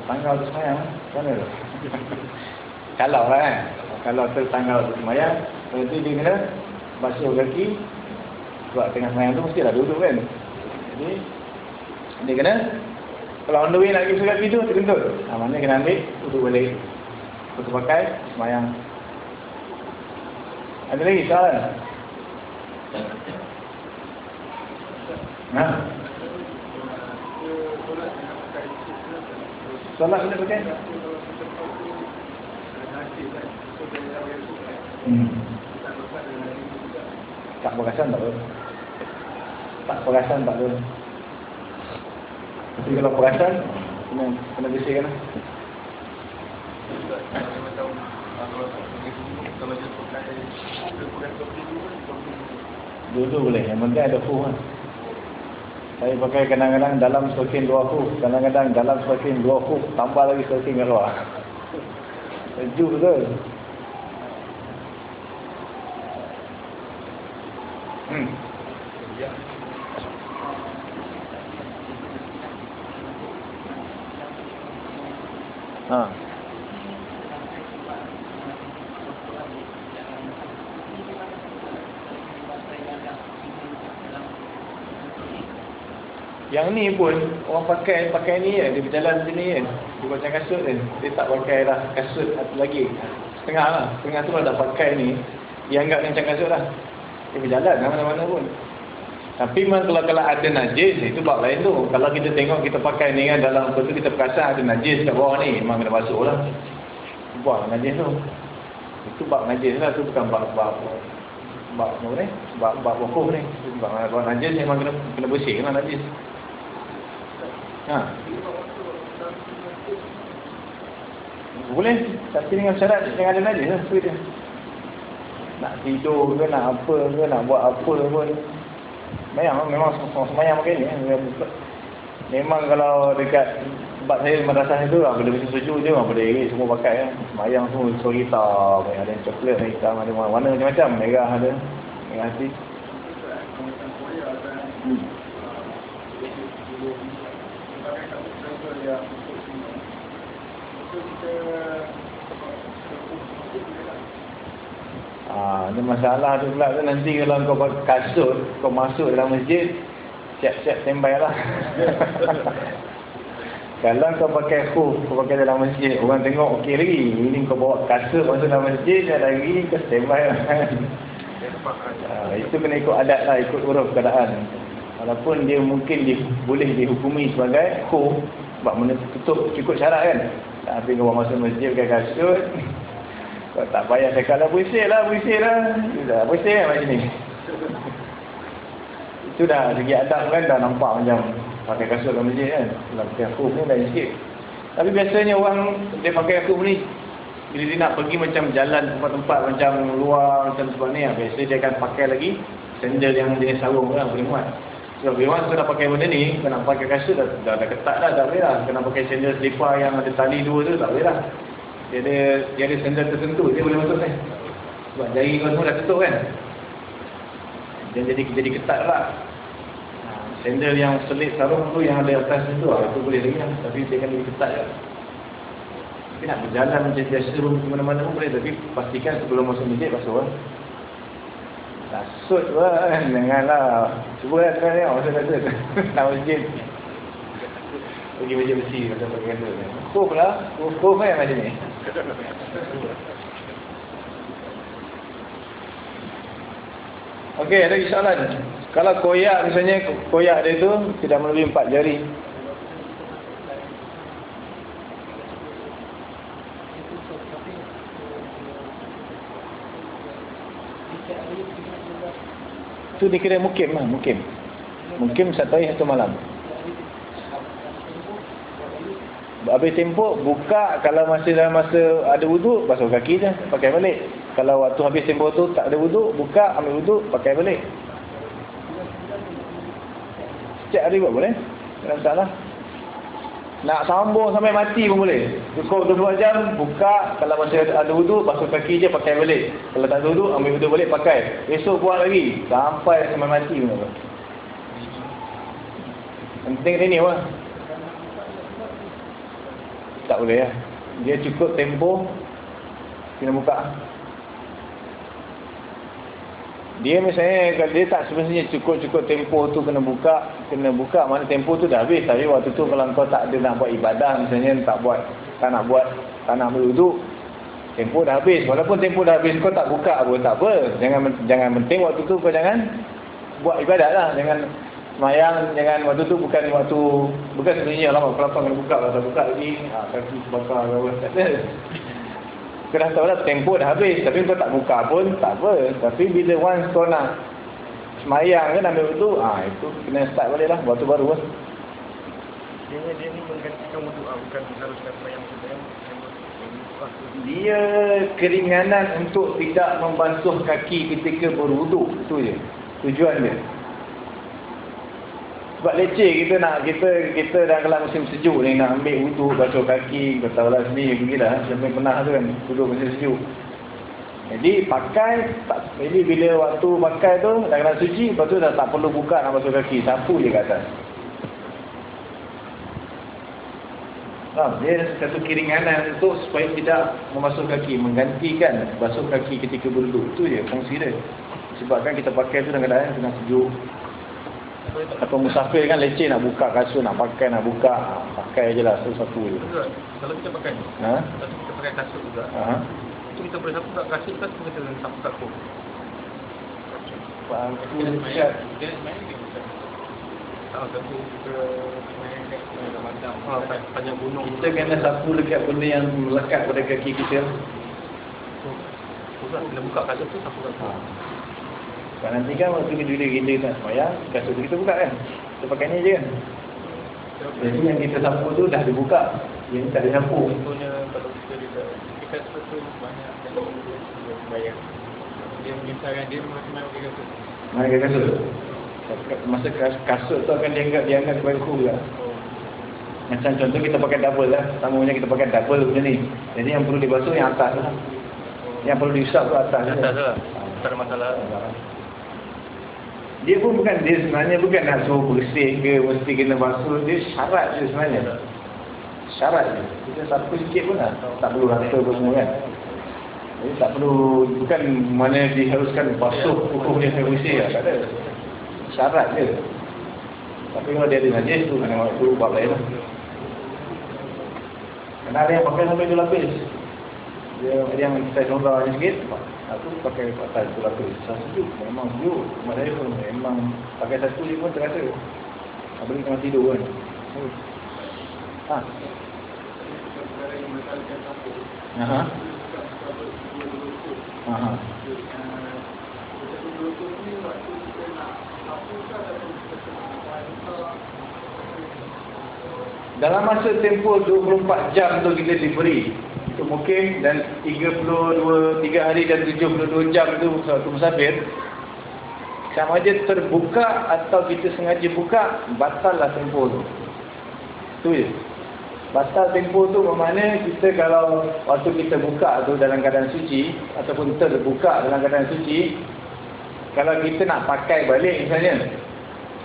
Tertanggal tu semayang, mana tu? [laughs] kalau lah kan, kalau tertanggal tu semayang, berarti dia kena basuh kaki, sebab tengah semayang tu mestilah duduk kan. Jadi, dia kena, kalau on the way nak pergi kaki tu, terkentut. Ha, mana kena ambil, duduk balik. Lepas pakai, semayang. Ada lagi soalan? Nah. Solat boleh pakai? Hmm. Tak perasan tak boleh. Tak perasan tak boleh. Tapi kalau perasan, kena, kena bersihkan lah. Dulu boleh, yang penting ada fuh lah. Saya pakai kadang-kadang dalam semakin dua fuh, kadang-kadang dalam semakin dua fuh, tambah lagi semakin keluar. [laughs] Sejuk betul. Hmm. Ha. Yang ni pun orang pakai pakai ni kan, dia berjalan sini kan. Dia macam kasut kan. Dia tak pakai dah kasut satu lagi. Setengah lah. Setengah tu lah dah pakai ni. Dia anggap macam kasut lah. Dia berjalan lah mana-mana pun. Tapi memang kalau, kalau ada najis, itu bab lain tu. Kalau kita tengok kita pakai ni kan dalam apa tu kita perasan ada najis kat bawah ni. Memang kena basuh lah. Buang najis tu. Itu bab najis lah. tu bukan bab-bab bab apa ni? Bab hukum ni. Bab, bab najis memang kena kena bersih lah najis. Ha. Boleh. Tapi dengan syarat yang ada najis lah. Itu dia. Nak tidur ke, nak apa ke, nak buat apa pun. Semayang memang semayang pakai ni. eh. Memang kalau dekat tempat saya madrasah itu lah, bila musim sejuk je memang boleh irit semua pakai kan. Semayang semua suara hitam, ada yang coklat, ada hitam, ada warna macam-macam. Merah ada, merah hati. Hmm. Ah, ni masalah tu pula tu nanti kalau kau pakai kasut, kau masuk dalam masjid, siap-siap standby lah. [laughs] kalau kau pakai khuf, kau pakai dalam masjid, orang tengok okey lagi. Ini kau bawa kasut masuk dalam masjid, dah lagi kau standby lah. ah, itu kena ikut adat lah, ikut uruf keadaan. Walaupun dia mungkin dia boleh dihukumi sebagai khuf, sebab mana tutup cukup syarat kan. Tapi kau masuk masjid pakai kasut, kau tak payah cakap lah bersih lah, bersih lah. Dah bersih kan macam ni. Itu dah segi adab kan dah nampak macam pakai kasut dalam masjid kan. Kalau pakai akum ni dah sikit. Tapi biasanya orang dia pakai akum ni bila dia nak pergi macam jalan tempat-tempat macam luar macam sebab ni biasa dia akan pakai lagi sandal yang jenis sarung lah boleh muat. So orang dah pakai benda ni, kau nak pakai kasut dah, dah, dah ketat dah, tak boleh lah. Kena pakai sandal selipar yang ada tali dua tu, tak boleh lah. Dia ada, dia ada sandal tertentu, dia boleh masuk kan. Sebab jari kau semua dah tutup kan. Dan jadi jadi ketat lah. Sandal yang selit sarung tu yang ada atas tu, lah, itu boleh lagi lah. Tapi dia kan lebih ketat kan. Tapi nak berjalan macam biasa pun ke mana-mana pun boleh. Tapi pastikan sebelum masuk masjid basuh lah. Kasut lah. [laughs] Janganlah. Cuba lah tengah tengok masa kasut. Nak masjid. Pergi masjid besi macam pakai kasut. Kuf lah. Kuf, kan macam ni. Okey, ada soalan. Kalau koyak misalnya koyak dia tu tidak melebihi empat jari. Itu dikira mukim lah, mukim. Mukim satu hari satu malam. Habis tempoh, buka kalau masih dalam masa ada wuduk, basuh kaki je, pakai balik. Kalau waktu habis tempoh tu tak ada wuduk, buka, ambil wuduk, pakai balik. Setiap hari buat boleh? Tak ada masalah. Nak sambung sampai mati pun boleh. Cukup 24 jam, buka, kalau masih ada, wuduk, basuh kaki je, pakai balik. Kalau tak ada wuduk, ambil wuduk balik, pakai. Esok buat lagi, sampai sampai mati pun boleh. Penting ni ni lah. Tak boleh ya. Dia cukup tempoh kena buka. Dia misalnya dia tak semestinya cukup-cukup tempoh tu kena buka, kena buka mana tempoh tu dah habis. Tapi waktu tu kalau kau tak ada nak buat ibadah misalnya tak buat tak nak buat tak nak berwuduk tempoh dah habis. Walaupun tempoh dah habis kau tak buka pun tak apa. Jangan jangan penting waktu tu kau jangan buat ibadat lah. Jangan Semayang jangan waktu tu bukan waktu bukan sebenarnya lama kelapa kena buka tak buka lagi ha, kaki bakar apa tak ada. Kau dah tahu lah tempoh dah habis tapi kau tak buka pun tak apa. Tapi bila once kau nak semayang kan ambil waktu ah ha, itu kena start balik lah waktu baru lah. Dia dia ni menggantikan wuduk ah bukan mengharuskan semayang sebenarnya. Dia keringanan untuk tidak membasuh kaki ketika berwuduk itu je. Tujuan dia. Sebab leceh kita nak kita kita dah kalau musim sejuk ni nak ambil wuduk basuh kaki tahu lah sendiri pergilah yang pernah tu kan duduk musim sejuk. Jadi pakai tak jadi bila waktu pakai tu dah kena suci lepas tu dah tak perlu buka nak basuh kaki sapu je kat atas. Faham? Dia satu keringanan untuk supaya tidak membasuh kaki, menggantikan basuh kaki ketika berduduk. Itu je fungsi dia. Sebabkan kita pakai tu dalam keadaan kena sejuk. Atau musafir kan leceh nak buka kasut, nak pakai, nak buka. Pakai je lah satu-satu je. Kalau kita pakai Ha? kalau kita pakai kasut juga, Ha? itu kita boleh sapu kat kasut kan kita sapu kat kok. Paku cat. Tak sapu ke Ah, panjang gunung. Kita kena sapu dekat benda yang melekat pada kaki kita. Bila buka kasut tu sapu kat Ha. Sebab nanti kan waktu kita bila kita nak semayang, kasut tu kita buka kan. Kita pakai ni je kan. Jadi yang kita sapu tu dah dibuka. Yang tak disapu. Contohnya kalau kita dekat dekat sebetul banyak yang dia bayar. Dia menyusahkan dia macam-macam pakai kasut. Mana ke kasut? Masa kas- kasut tu akan dianggap dianggap sebagai juga. Oh, Macam contoh kita pakai double lah. Sama macam kita pakai double macam ni. Jadi yang perlu dibasuh yang atas lah. Yang perlu diusap tu atas. atas lah. Tak ada masalah. Dia pun bukan, dia sebenarnya bukan nak suruh bersih ke, mesti kena basuh. Dia syarat je sebenarnya. Syarat je. Kita sapu sikit pun lah. Tak perlu rata apa semua kan. Jadi tak perlu, bukan mana diharuskan basuh kukuh dia sampai bersih lah. Tak ada. Syarat je. Tapi kalau dia ada najis tu, kena waktu buat lain lah. Kena ada yang pakai sampai tu lapis. Dia ada yang saya contoh sikit. Aku pakai atas tu lapis. Saya sejuk. Memang sejuk. Mak saya pun memang pakai satu dia pun terasa. Apalagi tengah tidur kan. Ha. Aha. Aha. Dalam masa tempoh 24 jam tu kita diberi itu mungkin dan 32 3 hari dan 72 jam tu satu musafir. Sama ada terbuka atau kita sengaja buka batal lah tempoh tu. Tu je. Batal tempoh tu bermakna kita kalau waktu kita buka tu dalam keadaan suci ataupun terbuka dalam keadaan suci kalau kita nak pakai balik misalnya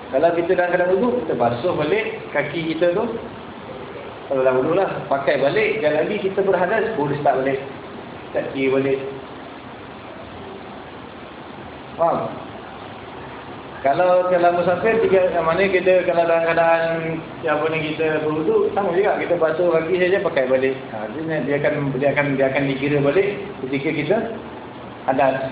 kalau kita dalam keadaan wuduk kita basuh balik kaki kita tu kalau dah wuduk lah pakai balik dan lagi kita berhadas boleh start balik start kiri balik faham? Kalau kalau musafir tiga mana kita kalau dalam keadaan yang apa ni kita berwuduk sama juga kita basuh kaki saja pakai balik. Ha dia dia akan dia akan dia akan dikira balik ketika kita hadas.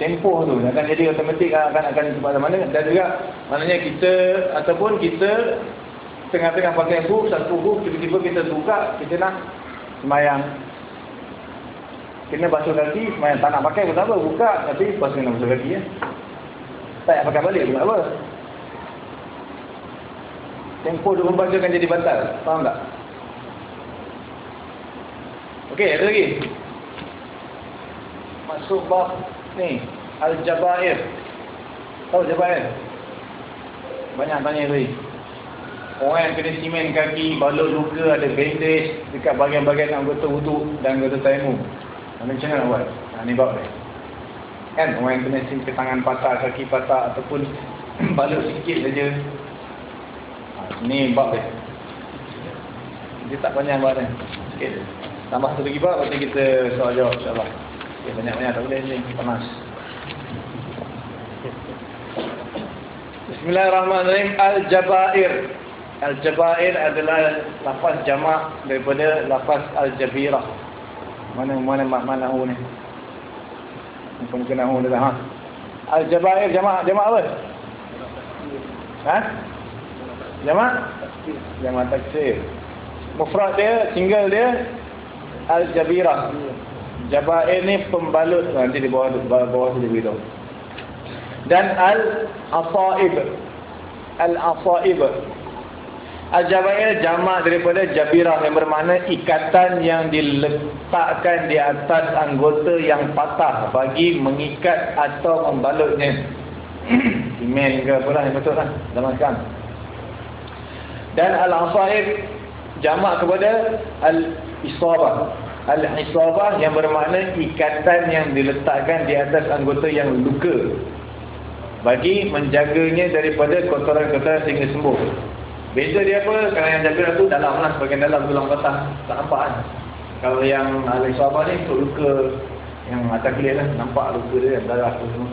Tempoh tu. Akan jadi automatik akan akan sebab mana. Dan juga maknanya kita ataupun kita tengah-tengah pakai buku satu buku tiba-tiba kita buka kita nak semayang. Kena basuh kaki semayang. Tak nak pakai pun apa buka. Tapi basuh kena basuh kaki ya. tak payah pakai balik pun apa. Tempoh dia membaca akan jadi batal. Faham tak? Ok ada lagi? Masuk bab ni Al-Jabair tahu Jabair banyak tanya tadi orang yang kena simen kaki balut luka ada bandage dekat bahagian-bahagian anggota wuduk dan anggota tayamum macam mana nak buat? Ha, ni bab dia. Kan orang yang kena sim ke tangan patah, kaki patah ataupun [clears throat] balut sikit saja. Ha, ni bab dia. Tak panjang bab dia. Sikit. Tambah satu lagi bab, nanti kita soal jawab insyaAllah. Okay, banyak-banyak tak boleh ni, panas. Bismillahirrahmanirrahim. Al-Jabair. Al-Jabair adalah lafaz jamak daripada lafaz Al-Jabirah. Mana mana mana nahu ni? Muka muka nahu dia ha. Al-Jabair jamak jamak apa? Ha? Jamak? Jamak taksir. Mufrad dia, single dia Al-Jabirah. Jabair ni pembalut nanti di bawah bawah, bawah tu dia beritahu. Dan Al-Asaib. Al-Asaib. Al-Jabair jamak daripada Jabirah yang bermakna ikatan yang diletakkan di atas anggota yang patah bagi mengikat atau membalutnya. [coughs] Email ke apalah yang betul lah zaman sekarang. Dan Al-Asaib jamak kepada Al-Isabah. Al-Isabah yang bermakna ikatan yang diletakkan di atas anggota yang luka bagi menjaganya daripada kotoran-kotoran sehingga sembuh. Beza dia apa? Kalau yang jaga tu dalam lah, bagian dalam tulang patah. Tak nampak kan? Kalau yang alai sahabat ni untuk luka yang atas kulit lah. Nampak luka dia, darah tu semua.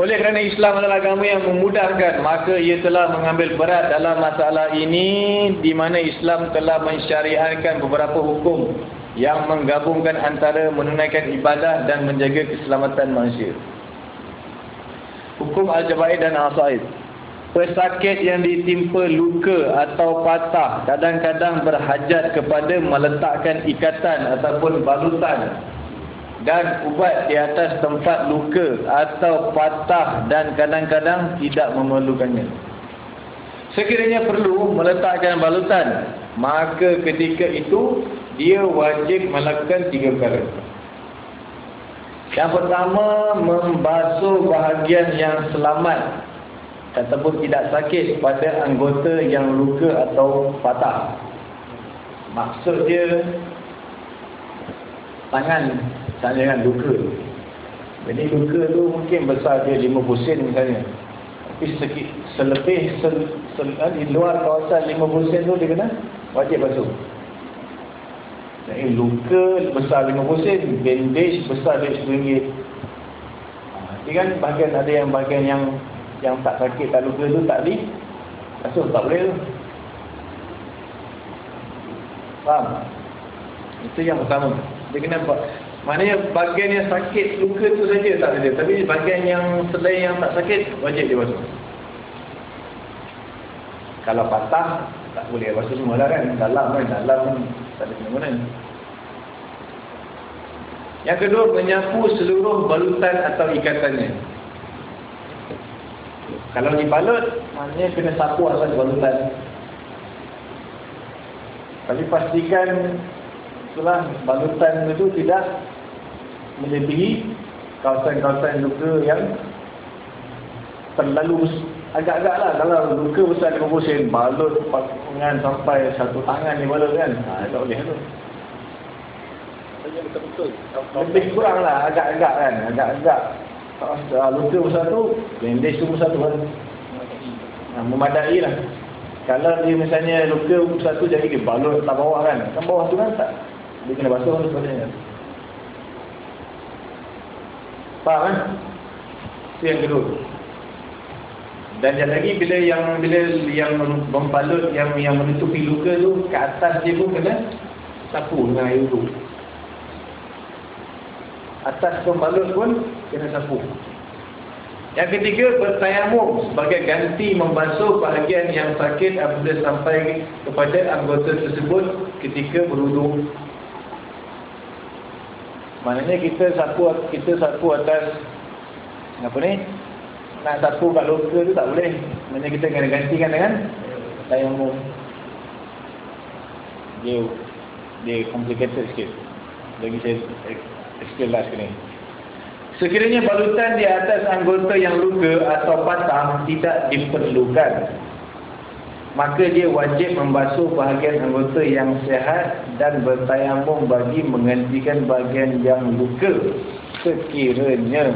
Oleh kerana Islam adalah agama yang memudahkan, maka ia telah mengambil berat dalam masalah ini di mana Islam telah mensyariatkan beberapa hukum yang menggabungkan antara menunaikan ibadah dan menjaga keselamatan manusia. Hukum Al-Jabair dan Al-Sa'id Pesakit yang ditimpa luka atau patah kadang-kadang berhajat kepada meletakkan ikatan ataupun balutan dan ubat di atas tempat luka atau patah dan kadang-kadang tidak memerlukannya. Sekiranya perlu meletakkan balutan, maka ketika itu dia wajib melakukan tiga perkara. Yang pertama, membasuh bahagian yang selamat ataupun tidak sakit pada anggota yang luka atau patah. Maksud dia tangan tak dengan luka. Jadi luka tu mungkin besar dia 50 sen misalnya. Tapi sekit, selebih sel, sel, eh, di luar kawasan 50 sen tu dia kena wajib basuh. Jadi luka besar 50 sen, bandage besar dia RM10. Jadi kan bahagian ada yang bahagian yang yang tak sakit tak luka tu tak di basuh tak boleh tu. Faham? Itu yang pertama. Dia kena Maknanya bagian yang sakit luka tu saja tak ada. Tapi bagian yang selain yang tak sakit wajib dia basuh. Kalau patah tak boleh basuh semua lah kan. Dalam kan. Dalam kan tak ada kena Yang kedua menyapu seluruh balutan atau ikatannya. Kalau dibalut maknanya kena sapu atas balutan. Tapi pastikan itulah balutan itu tidak melebihi kawasan-kawasan luka yang terlalu agak-agak lah. Kalau luka besar 50 sen balut dengan sampai satu tangan ni balut kan. Ha, tak boleh tu. Lebih kurang lah agak-agak kan. Agak-agak. Luka besar tu bandage tu besar tu kan. Ha, memadai lah. Kalau dia misalnya luka besar tu jadi dia balut tak bawah kan. Kan bawah tu kan tak dia kena basuh tu sebenarnya. Faham kan? Itu yang kedua. Dan yang lagi bila yang bila yang membalut yang yang menutupi luka tu ke atas dia pun kena sapu dengan air tu. Atas pembalut pun kena sapu. Yang ketiga bertayamum sebagai ganti membasuh bahagian yang sakit apabila sampai kepada anggota tersebut ketika berwuduk Maknanya kita sapu kita sapu atas apa ni? Nak sapu kat luka tu tak boleh. Maknanya kita kena gantikan dengan tayamum. Dia dia complicated sikit. Lagi saya explain lah sekali. Sekiranya balutan di atas anggota yang luka atau patah tidak diperlukan maka dia wajib membasuh bahagian anggota yang sehat dan bertayamum bagi menggantikan bahagian yang luka sekiranya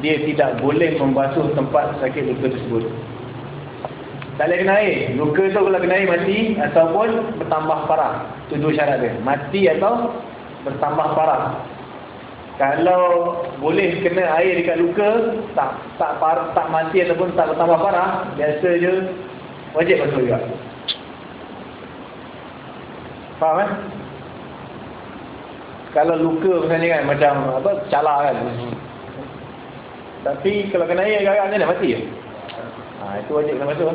dia tidak boleh membasuh tempat sakit luka tersebut. Tak boleh kena air. Luka tu kalau kena air mati ataupun bertambah parah. Itu dua syarat dia. Mati atau bertambah parah. Kalau boleh kena air dekat luka tak tak par, tak mati ataupun tak bertambah parah biasa je Wajib basuh juga. Faham kan? Kalau luka misalnya kan macam apa cala kan. Tapi kalau kena air agak-agak dia mati je. Ha, itu wajib kena basuh.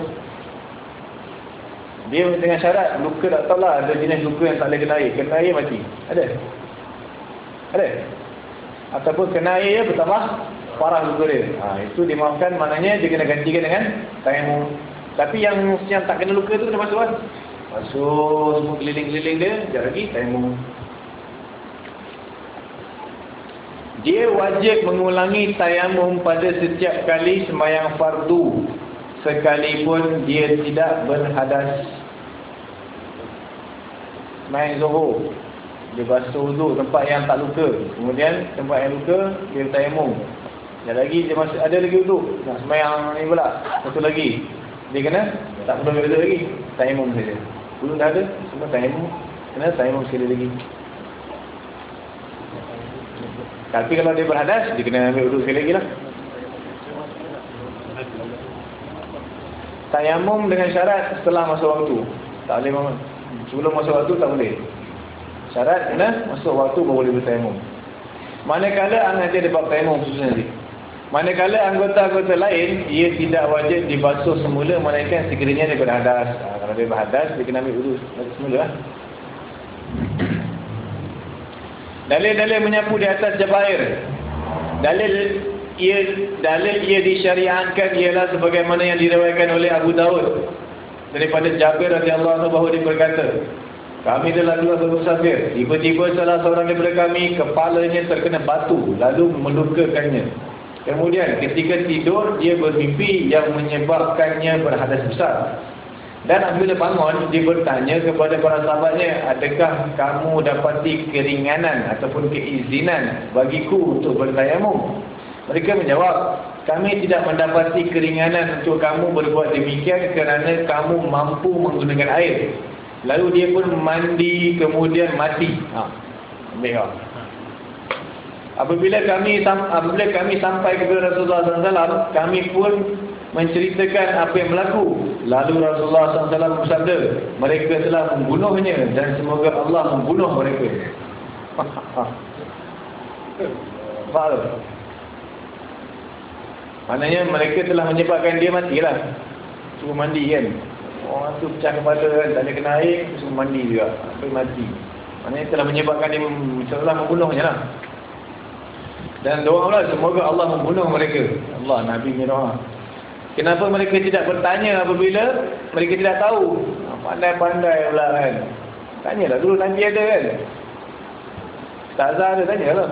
Dia dengan syarat luka tak tahu lah ada jenis luka yang tak boleh kena air. Kena air mati. Ada? Ada? Ataupun kena air bertambah parah luka dia. Ha, itu dimaafkan maknanya dia kena gantikan dengan tayamum tapi yang yang tak kena luka tu kena masuk kan? Masuk semua keliling-keliling dia, sekejap lagi tayamum. Dia wajib mengulangi tayamum pada setiap kali sembahyang fardu sekalipun dia tidak berhadas. Main zuhur. Dia basuh dulu tempat yang tak luka. Kemudian tempat yang luka, dia tayamum. Sekejap lagi dia masih ada lagi duduk. Nak sembahyang ni pula. Satu lagi. Dia kena tak perlu ambil lagi. Tayamum saja. Dulu dah ada, semua tayamum. Kena tayamum sekali lagi. Tapi kalau dia berhadas, dia kena ambil uduk sekali lagi lah. Tayamum dengan syarat setelah masa waktu. Tak boleh memang. Sebelum masa waktu tak boleh. Syarat kena masuk waktu baru boleh bertayamum. Manakala anak dia dapat tayamum khusus nanti. Manakala anggota-anggota lain ia tidak wajib dibasuh semula melainkan sekiranya dia berhadas. Ha, kalau dia berhadas dia kena ambil urus semula. Lah. Dalil-dalil menyapu di atas jabair. Dalil ia dalil ia disyariatkan ialah sebagaimana yang diriwayatkan oleh Abu Daud daripada Jabir radhiyallahu anhu bahawa dia berkata, kami adalah dua bersafir. Tiba-tiba salah seorang daripada kami kepalanya terkena batu lalu melukakannya. Kemudian ketika tidur dia bermimpi yang menyebabkannya berhadas besar. Dan apabila bangun, dia bertanya kepada para sahabatnya, adakah kamu dapati keringanan ataupun keizinan bagiku untuk bertayamum? Mereka menjawab, kami tidak mendapati keringanan untuk kamu berbuat demikian kerana kamu mampu menggunakan air. Lalu dia pun mandi kemudian mati. Ha. Ambil Apabila kami apabila kami sampai kepada Rasulullah SAW, kami pun menceritakan apa yang berlaku. Lalu Rasulullah SAW bersabda, mereka telah membunuhnya dan semoga Allah membunuh mereka. [laughs] Faham? Maknanya mereka telah menyebabkan dia matilah. Suruh mandi kan. Orang tu pecah kepala kan, tak ada kena air, suruh mandi juga. Sampai mati. Maknanya telah menyebabkan dia setelah membunuhnya lah. Dan doa semoga Allah membunuh mereka. Allah, Nabi Mirah. Kenapa mereka tidak bertanya apabila mereka tidak tahu? Pandai-pandai pula kan. Tanyalah dulu Nabi ada kan. Tazah ada, tanyalah.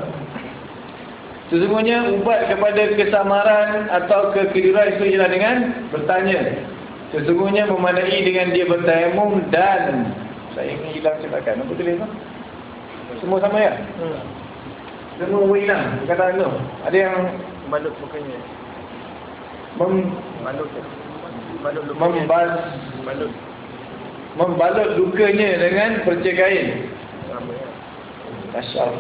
Sesungguhnya ubat kepada kesamaran atau kekeliruan itu ialah dengan bertanya. Sesungguhnya memadai dengan dia bertayamum dan saya ingin hilang cetakan. Apa tulis tu? Semua sama ya? Hmm. Semua hilang perkataan tu. Ada yang balut mukanya. Mem balut. Balut membal balut. Membalut lukanya dengan percik kain. Ya. Asyal.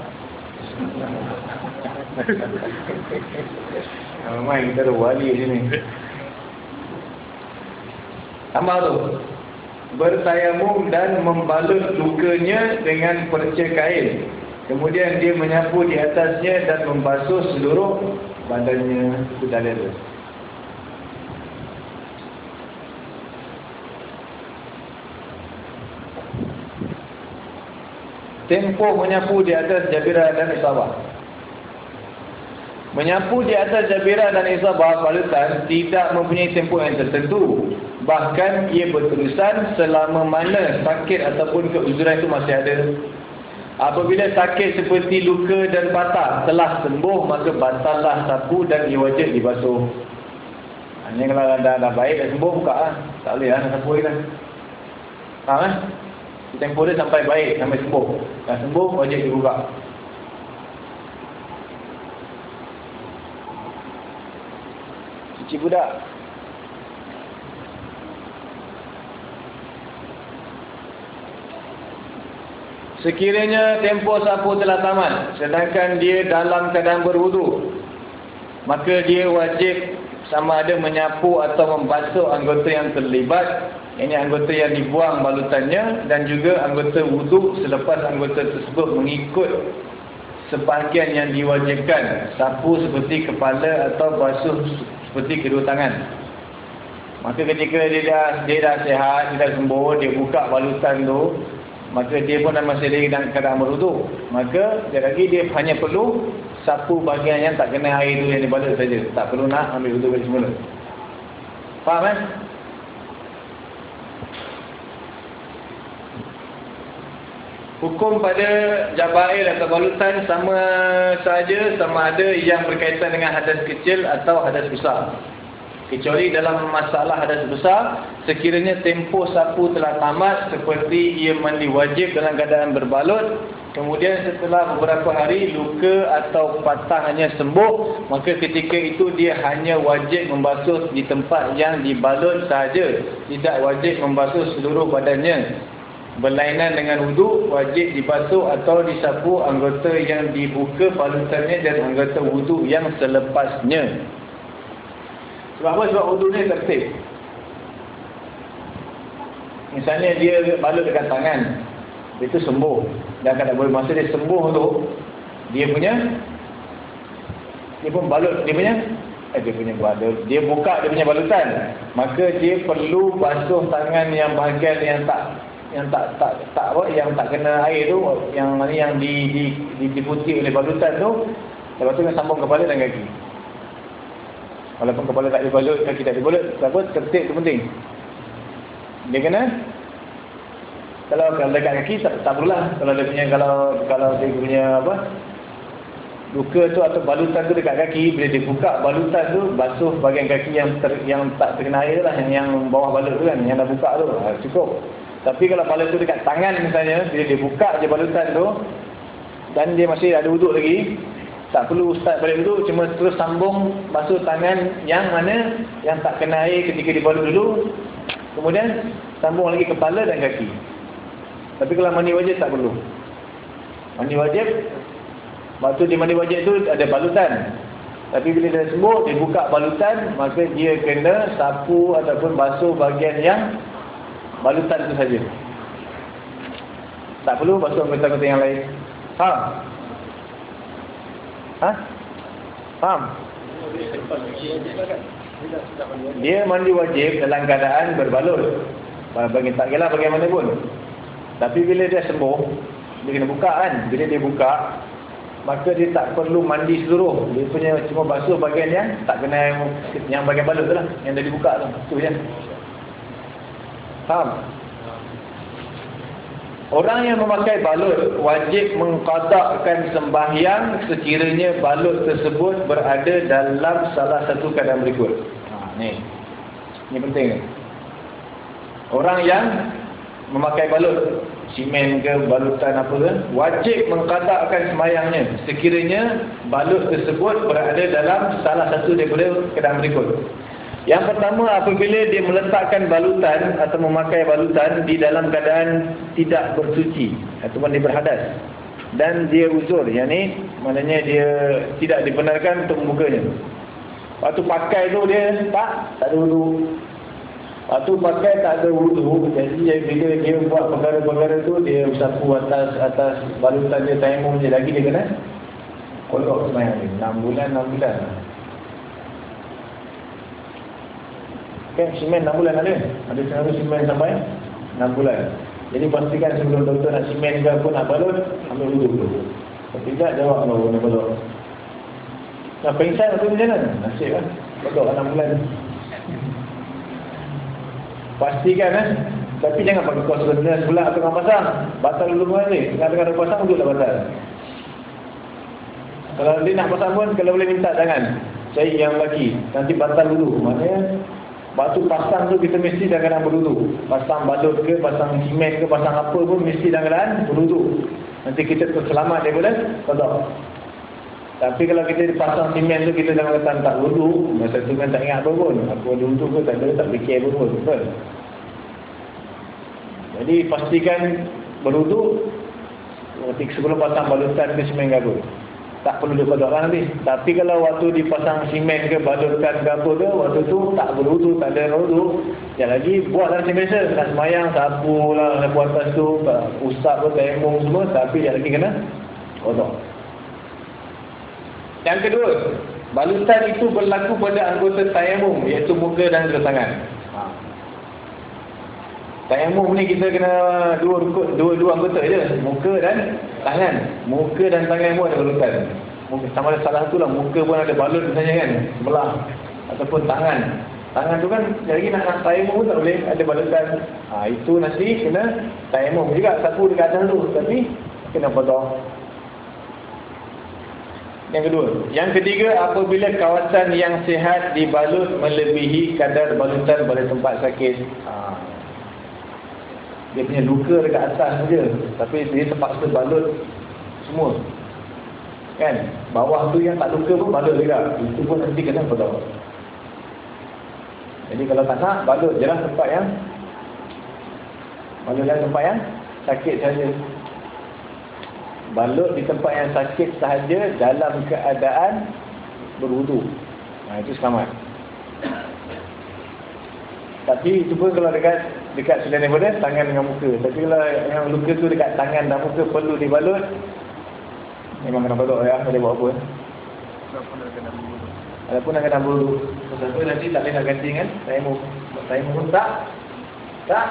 Ramai kita ada wali di sini. Amal tu. Bertayamum dan membalut lukanya dengan perca kain. Kemudian dia menyapu di atasnya dan membasuh seluruh badannya tu. Tempoh menyapu di atas jabirah dan isabah. Menyapu di atas jabirah dan isabah balutan tidak mempunyai tempoh yang tertentu. Bahkan ia berterusan selama mana sakit ataupun keuzuran itu masih ada. Apabila sakit seperti luka dan patah telah sembuh, maka batallah sapu dan ia wajib dibasuh. Hanya kalau dah, dah baik, dah sembuh, buka lah. Tak boleh lah, nak sapu lagi lah. Faham kan? Tempoh dia sampai baik, sampai sembuh. Dah sembuh, wajib dibuka. Cuci budak. Sekiranya tempoh sapu telah tamat, sedangkan dia dalam keadaan berwudu, maka dia wajib sama ada menyapu atau membasuh anggota yang terlibat, ini anggota yang dibuang balutannya dan juga anggota wudu selepas anggota tersebut mengikut sebahagian yang diwajibkan, sapu seperti kepala atau basuh seperti kedua tangan. Maka ketika dia dah, dia dah sihat, dia dah sembuh, dia buka balutan tu, maka dia pun masih lagi dalam keadaan beruduk. Maka dia lagi dia hanya perlu sapu bahagian yang tak kena air tu yang dibalut saja. Tak perlu nak ambil uduk balik semula. Faham kan? Hukum pada jabair atau balutan sama saja sama ada yang berkaitan dengan hadas kecil atau hadas besar. Kecuali dalam masalah hadas besar, sekiranya tempoh sapu telah tamat seperti ia mandi wajib dalam keadaan berbalut, kemudian setelah beberapa hari luka atau patah hanya sembuh, maka ketika itu dia hanya wajib membasuh di tempat yang dibalut sahaja, tidak wajib membasuh seluruh badannya. Berlainan dengan wuduk, wajib dibasuh atau disapu anggota yang dibuka balutannya dan anggota wuduk yang selepasnya. Sebab apa? Sebab wudhu ni tertib. Misalnya dia balut dekat tangan. Itu sembuh. Dan kata boleh masa dia sembuh tu, dia punya, dia pun balut, dia punya, eh, dia punya balut, dia buka dia punya balutan. Maka dia perlu basuh tangan yang bahagian yang tak yang tak tak tak apa yang tak kena air tu yang mana yang di di di diputi oleh balutan tu lepas tu kena sambung kepala dan kaki walaupun kepala tak dibalut kaki tak dibalut apa tertib tu penting. Dia kena kalau kalau dekat kaki tak tak perlulah. Kalau dia punya kalau kalau dia punya apa luka tu atau balutan tu dekat kaki bila dia buka balutan tu basuh bahagian kaki yang ter, yang tak terkena air lah yang, yang bawah balut tu kan yang dah buka tu. Ha, cukup. Tapi kalau balut tu dekat tangan misalnya bila dia buka je balutan tu dan dia masih ada wuduk lagi tak perlu ustaz balik duduk cuma terus sambung basuh tangan yang mana yang tak kena air ketika dibalut dulu kemudian sambung lagi kepala dan kaki tapi kalau mandi wajib tak perlu mandi wajib Waktu di mandi wajib tu ada balutan. Tapi bila dia sembuh, dia buka balutan, maka dia kena sapu ataupun basuh bahagian yang balutan tu saja. Tak perlu basuh anggota-anggota yang lain. Faham? Ha? Faham? Dia mandi wajib dalam keadaan berbalut. Bagi tak kira bagaimanapun. Tapi bila dia sembuh, dia kena buka kan. Bila dia buka, maka dia tak perlu mandi seluruh dia punya cuma basuh bahagian yang tak kena yang, yang bahagian balut tu lah yang dah dibuka tu tu je faham orang yang memakai balut wajib mengqadakkan sembahyang sekiranya balut tersebut berada dalam salah satu keadaan berikut. Ha, ni. Ni penting orang yang memakai balut simen ke balutan apa ke wajib mengqadakkan semayangnya sekiranya balut tersebut berada dalam salah satu daripada keadaan berikut yang pertama apabila dia meletakkan balutan atau memakai balutan di dalam keadaan tidak bersuci ataupun dia berhadas dan dia uzur yang ni maknanya dia tidak dibenarkan untuk membukanya waktu pakai tu dia tak tak ada wudu Waktu pakai tak ada wudhu, jadi bila dia buat perkara-perkara tu, dia sapu atas atas balutan dia tayamum je lagi, dia kena kolok semayang ni. 6 bulan, 6 bulan. Kan simen 6 bulan ada? Ada selalu simen sampai 6 bulan. Jadi pastikan sebelum doktor nak simen ke apa nak balut, ambil wudhu dulu. Kalau tidak, jawab kalau nak balut. Nah, pengsan tu macam mana? Nasib kan? Balut 6 bulan. Pastikan eh. Tapi jangan pakai kuasa sebenarnya sebelah tengah pasang. Batal dulu pun ni. Tengah-tengah ada pasang untuk dah batal. Kalau dia nak pasang pun, kalau boleh minta jangan. Cari yang lagi. Nanti batal dulu. Maknanya, batu pasang tu kita mesti dalam keadaan berduduk. Pasang balut ke, pasang simen ke, pasang apa pun mesti dalam keadaan berduduk. Nanti kita terselamat daripada kodok. Tapi kalau kita pasang simen tu kita dalam keadaan tak wuduk, masa tu kan tak ingat apa pun. Aku ada wuduk ke tak ada, tak fikir apa pun. Betul? Jadi pastikan ketika sebelum pasang balutan ke ke apa. Tak perlu dikodokkan nanti. Tapi kalau waktu dipasang simen ke balutan ke apa ke, waktu tu tak berwuduk, tak ada wuduk. Yang lagi buat dalam simen biasa. Nak semayang, sapu lah, sapu atas tu, usap ke, tayamum semua. Tapi yang lagi kena kodok. Yang kedua, balutan itu berlaku pada anggota tayamum iaitu muka dan kedua tangan. Tayamum ni kita kena dua dua dua anggota je, muka dan tangan. Muka dan tangan pun ada balutan. Muka sama ada salah satu lah, muka pun ada balut misalnya kan, sebelah ataupun tangan. Tangan tu kan lagi nak nak tayamum pun tak boleh ada balutan. Ha, itu nanti kena tayamum juga sapu dekat atas tu tapi kena potong yang kedua. Yang ketiga, apabila kawasan yang sihat dibalut melebihi kadar balutan pada tempat sakit. Ha. Dia punya luka dekat atas saja. Tapi dia terpaksa balut semua. Kan? Bawah tu yang tak luka pun balut juga. Itu pun nanti kena potong. Jadi kalau tak nak, balut je lah tempat yang balut lah tempat yang sakit saja balut di tempat yang sakit sahaja dalam keadaan berwudu. Nah itu selamat. Tapi itu pun kalau dekat dekat selain daripada tangan dengan muka. Tapi kalau yang luka tu dekat tangan dan muka perlu dibalut, memang kena balut ya. Boleh buat apa? Walaupun nak kena bulu. Sebab nanti tak boleh nak ganti kan? Saya mau, saya mau tak, tak.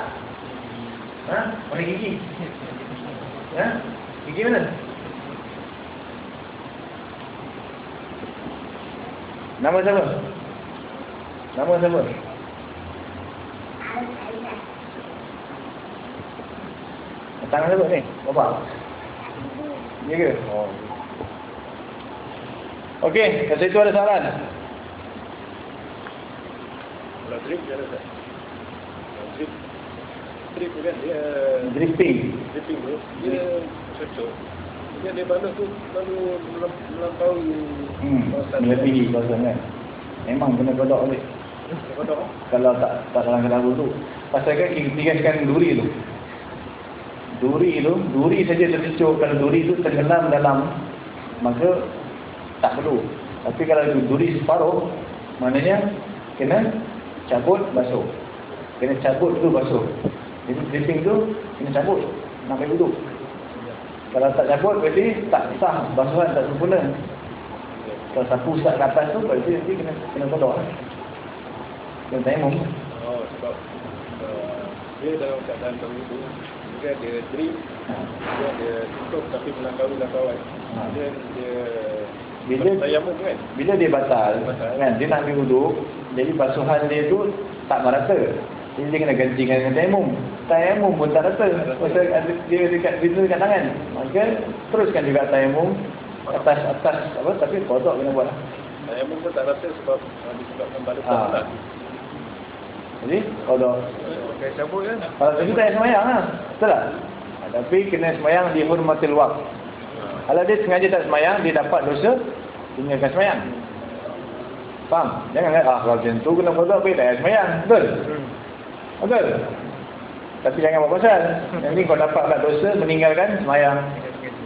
Ha? Mana gigi? Ya? Gigi mana? Nama siapa? Nama siapa? Tangan siapa ni? Bapak? Ya ke? Oh. Okey, kat situ ada soalan. Kalau drip dia ada tak? Kalau Drip. Drip tu kan dia Drifting. dripping tu dia cocok. Dia dia balas tu lalu melam- melampaui Hmm, kawasan. melebihi kawasan kan. Memang kena kodok balik. Kalau tak tak dalam keadaan wuduk. Pasal kan kita tinggalkan duri tu. Duri tu, duri saja tercucuk. Kalau duri tu tenggelam dalam, maka tak perlu. Tapi kalau itu duri separuh, maknanya kena cabut basuh. Kena cabut tu basuh. Jadi dripping tu kena cabut. Nak pergi wuduk. Kalau tak cabut, berarti tak sah basuhan tak sempurna. Kalau sapu start ke atas tu, berarti nanti kena, kena lah. Kena tayamum. Oh sebab uh, dia dalam keadaan terwudu dia ada drip Ha. dia ada tutup tapi melampaui lampauan. Ha. Dia dia Bila tayamum kan? bila dia batal, Batal. kan dia nak ambil wuduk, jadi basuhan dia tu tak merata. Jadi dia kena gantikan dengan tayamum. Tayamum pun tak rata. Pasal dia dekat dia dekat tangan. Maka teruskan juga tayamum atas atas apa tapi kodok kena buat lah. Tayamum pun tak rasa sebab disebabkan balasan Ah. Jadi kodok. Pakai sabun kan? Kalau begitu tak payah semayang lah. Betul tak? Ha, Tapi kena semayang di hurmatil waqt. Kalau dia sengaja tak semayang, dia dapat dosa, tinggalkan semayang. Faham? Jangan kata, ah kalau macam tu kena kodok, baik tak payah semayang. Betul? Betul? Tapi jangan buat pasal. Yang ni kau dapat pula dosa, meninggalkan semayang.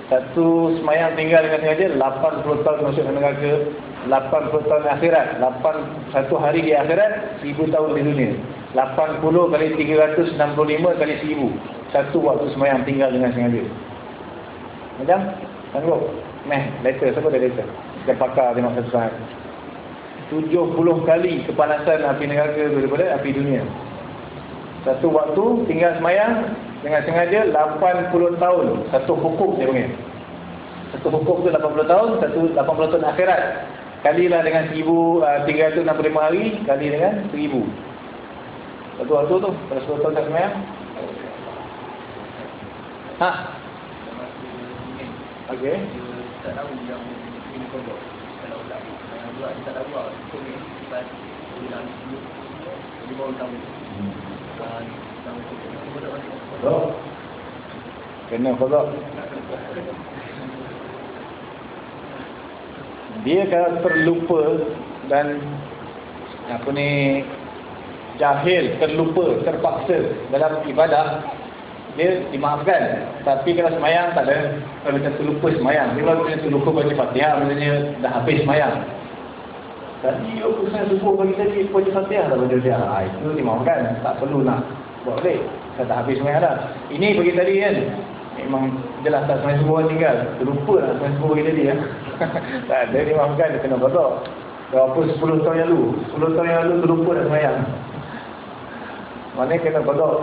Satu semayang tinggal dengan sengaja, 80 tahun masuk ke neraka. 80 tahun akhirat. 8, satu hari di akhirat, 1000 tahun di dunia. 80 kali 365 kali 1000. Satu waktu semayang tinggal dengan sengaja. Macam? Sanggup? Meh, letter. Siapa ada letter? Dia pakar tengok satu saat. 70 kali kepanasan api neraka daripada api dunia. Satu waktu tinggal semayang dengan sengaja 80 tahun. Satu hukum dia panggil. Satu hukum tu 80 tahun, satu 80 tahun akhirat. Kalilah dengan 1365 hari, kali dengan 1000. Satu waktu tu, kalau 10 tahun tak semayang. Ha? Okey. tak kodok. Kalau tak tak. Kena kodok. Dia kalau terlupa dan apa ni jahil, terlupa, terpaksa dalam ibadah dia dimaafkan. Tapi kalau semayang tak ada. Kalau macam terlupa semayang. Dia kalau macam terlupa baca Fatihah misalnya dah habis semayang. Tadi aku saya subuh pagi tadi baca Fatihah dah baca dia. Ah, itu dimaafkan. Tak perlu nak balik. Saya tak habis semayang dah. Ini pagi tadi kan. Memang jelas tak subuh orang tinggal. Terlupa lah semayang subuh pagi tadi ya. [laughs] tak ada dimaafkan. Dia kena kodok. Berapa 10 tahun yang lalu. 10 tahun yang lalu terlupa dah semayang. Mana kena kodok.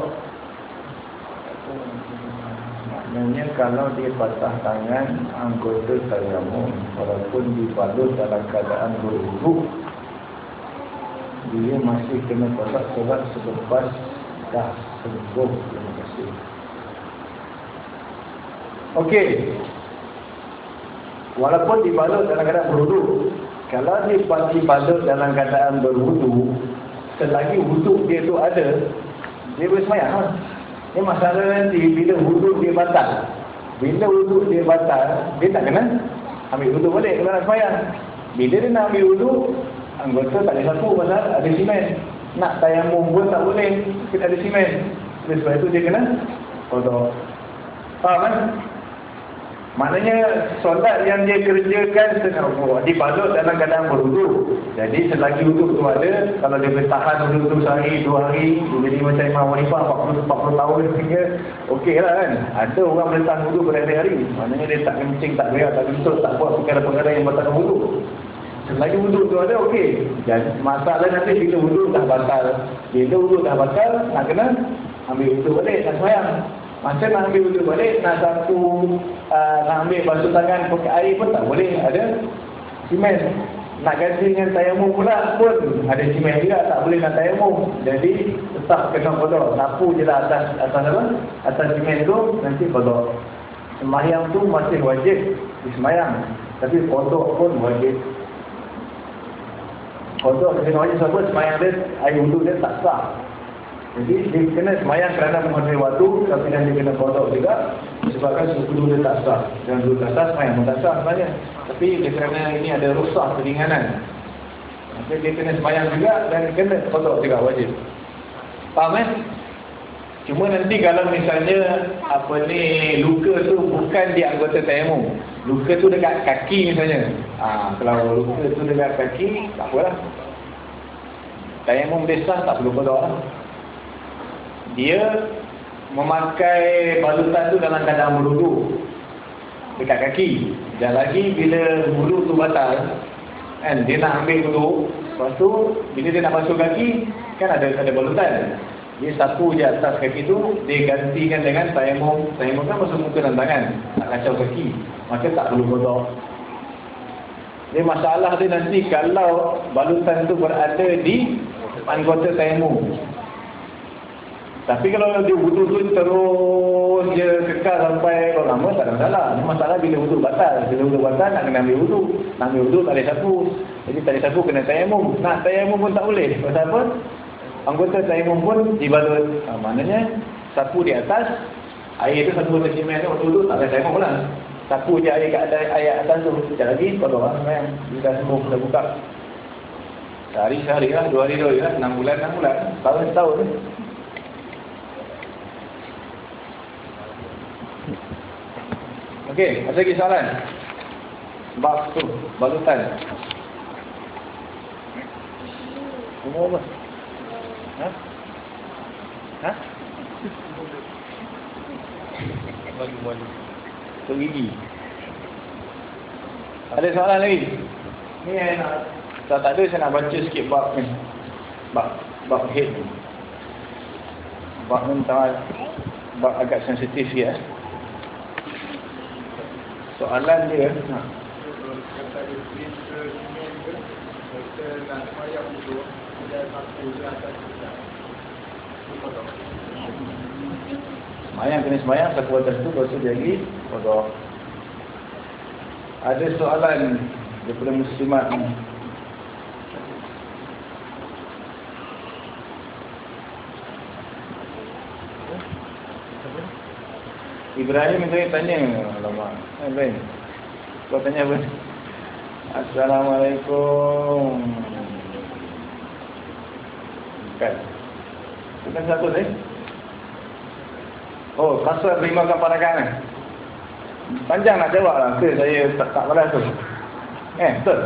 Maknanya kalau dia patah tangan anggota tayamum walaupun dibalut dalam keadaan berwuduk dia masih kena kodok sebab selepas dah sembuh terima kasih. Okey. Walaupun dibalut dalam keadaan berwuduk kalau dia dibalut dalam keadaan berwuduk selagi wuduk dia tu ada dia boleh semayang lah. Ini masalah nanti bila wuduk dia batal. Bila wuduk dia batal, dia tak kena ambil wuduk balik kalau nak semayang. Bila dia nak ambil wuduk, anggota tak boleh sapu pasal ada simen. Nak tayamum pun tak boleh, kita ada simen. Jadi sebab itu dia kena kodok. Faham kan? Maknanya solat yang dia kerjakan setengah buat dibalut dalam keadaan berwuduk. Jadi selagi wuduk tu ada, kalau dia bertahan wuduk tu sehari, dua hari, jadi macam Imam Wanifah 40, 40 tahun sehingga okey lah kan. Ada orang boleh tahan wuduk berhari-hari. Maknanya dia tak kencing, tak berak, tak kentut, tak buat perkara-perkara yang batalkan wuduk. Selagi wuduk tu ada, okey. Dan masalah nanti bila wuduk dah batal. Bila wuduk dah batal, nak kena ambil wudu balik nak semayang. Masa nak ambil wudu balik, nak sapu, uh, nak ambil basuh tangan pakai air pun tak boleh. Ada simen. Nak ganti dengan tayamum pula pun ada simen juga tak boleh nak tayamum. Jadi tetap kena kodok. Sapu je lah atas, atas apa? Atas simen tu nanti kodok. Semayang tu masih wajib disemayang. Tapi kodok pun wajib. Kodok kena wajib sebab semayang dia, air wudu dia tak sah. Jadi dia kena semayang kerana menghormati waktu tapi dia kena kodok juga sebabkan suku dia tak sah. Dan dulu tak sah, semayang pun tak sah sebenarnya. Tapi dia kerana ini ada rusah keringanan. Maka dia kena semayang juga dan kena kodok juga wajib. Faham eh? Cuma nanti kalau misalnya apa ni luka tu bukan di anggota tayamum. Luka tu dekat kaki misalnya. Ha, kalau luka tu dekat kaki tak apalah. Tayamum sah tak perlu kodok lah. Dia memakai balutan tu dalam keadaan berwudu dekat kaki. Dan lagi bila wudu tu batal kan dia nak ambil wudu, lepas tu bila dia nak basuh kaki kan ada ada balutan. Dia sapu je atas kaki tu, dia gantikan dengan tayamum. Tayamum kan masuk muka dan tangan. Tak kacau kaki. Maka tak perlu kodok. Dia masalah dia nanti kalau balutan tu berada di anggota tayamum. Tapi kalau dia wudu tu terus je kekal sampai kalau lama tak ada masalah. Ini masalah bila wudu batal. Bila wudu batal nak kena ambil wudu. Nak ambil wudu tak boleh sapu. Jadi tak boleh sapu kena tayamum. Nak tayamum pun tak boleh. Pasal apa? Anggota tayamum pun dibalut. Ha, maknanya sapu di atas, air itu satu benda simen tu waktu tu tak ada tayamum pula. Sapu je air kat atas, air atas tu. Sekejap lagi kalau orang semayang. Bila dah sembuh, dah buka. Sehari sehari lah, dua hari dua hari lah, enam bulan, enam bulan. Tahun setahun. Okey, ada lagi soalan? Bab tu, balutan. Apa? Ha? Ha? Tok gigi. Ada soalan lagi? Ni yang nak tak, tak ada saya nak baca sikit bab ni. Bab bab head ni. Bab ni tak bab agak sensitif ya. Soalan dia ha. Semayang kena semayang Satu atas tu Lepas tu dia lagi Kodok Ada soalan Daripada muslimat? Ni Ibrahim itu tanya Alamak Ibrahim Kau tanya apa? Assalamualaikum. Bukan Bukan satu ni Oh, kasar terimakan pandangan eh? Panjang nak jawab lah. Saya tak, tak balas tu. Eh, betul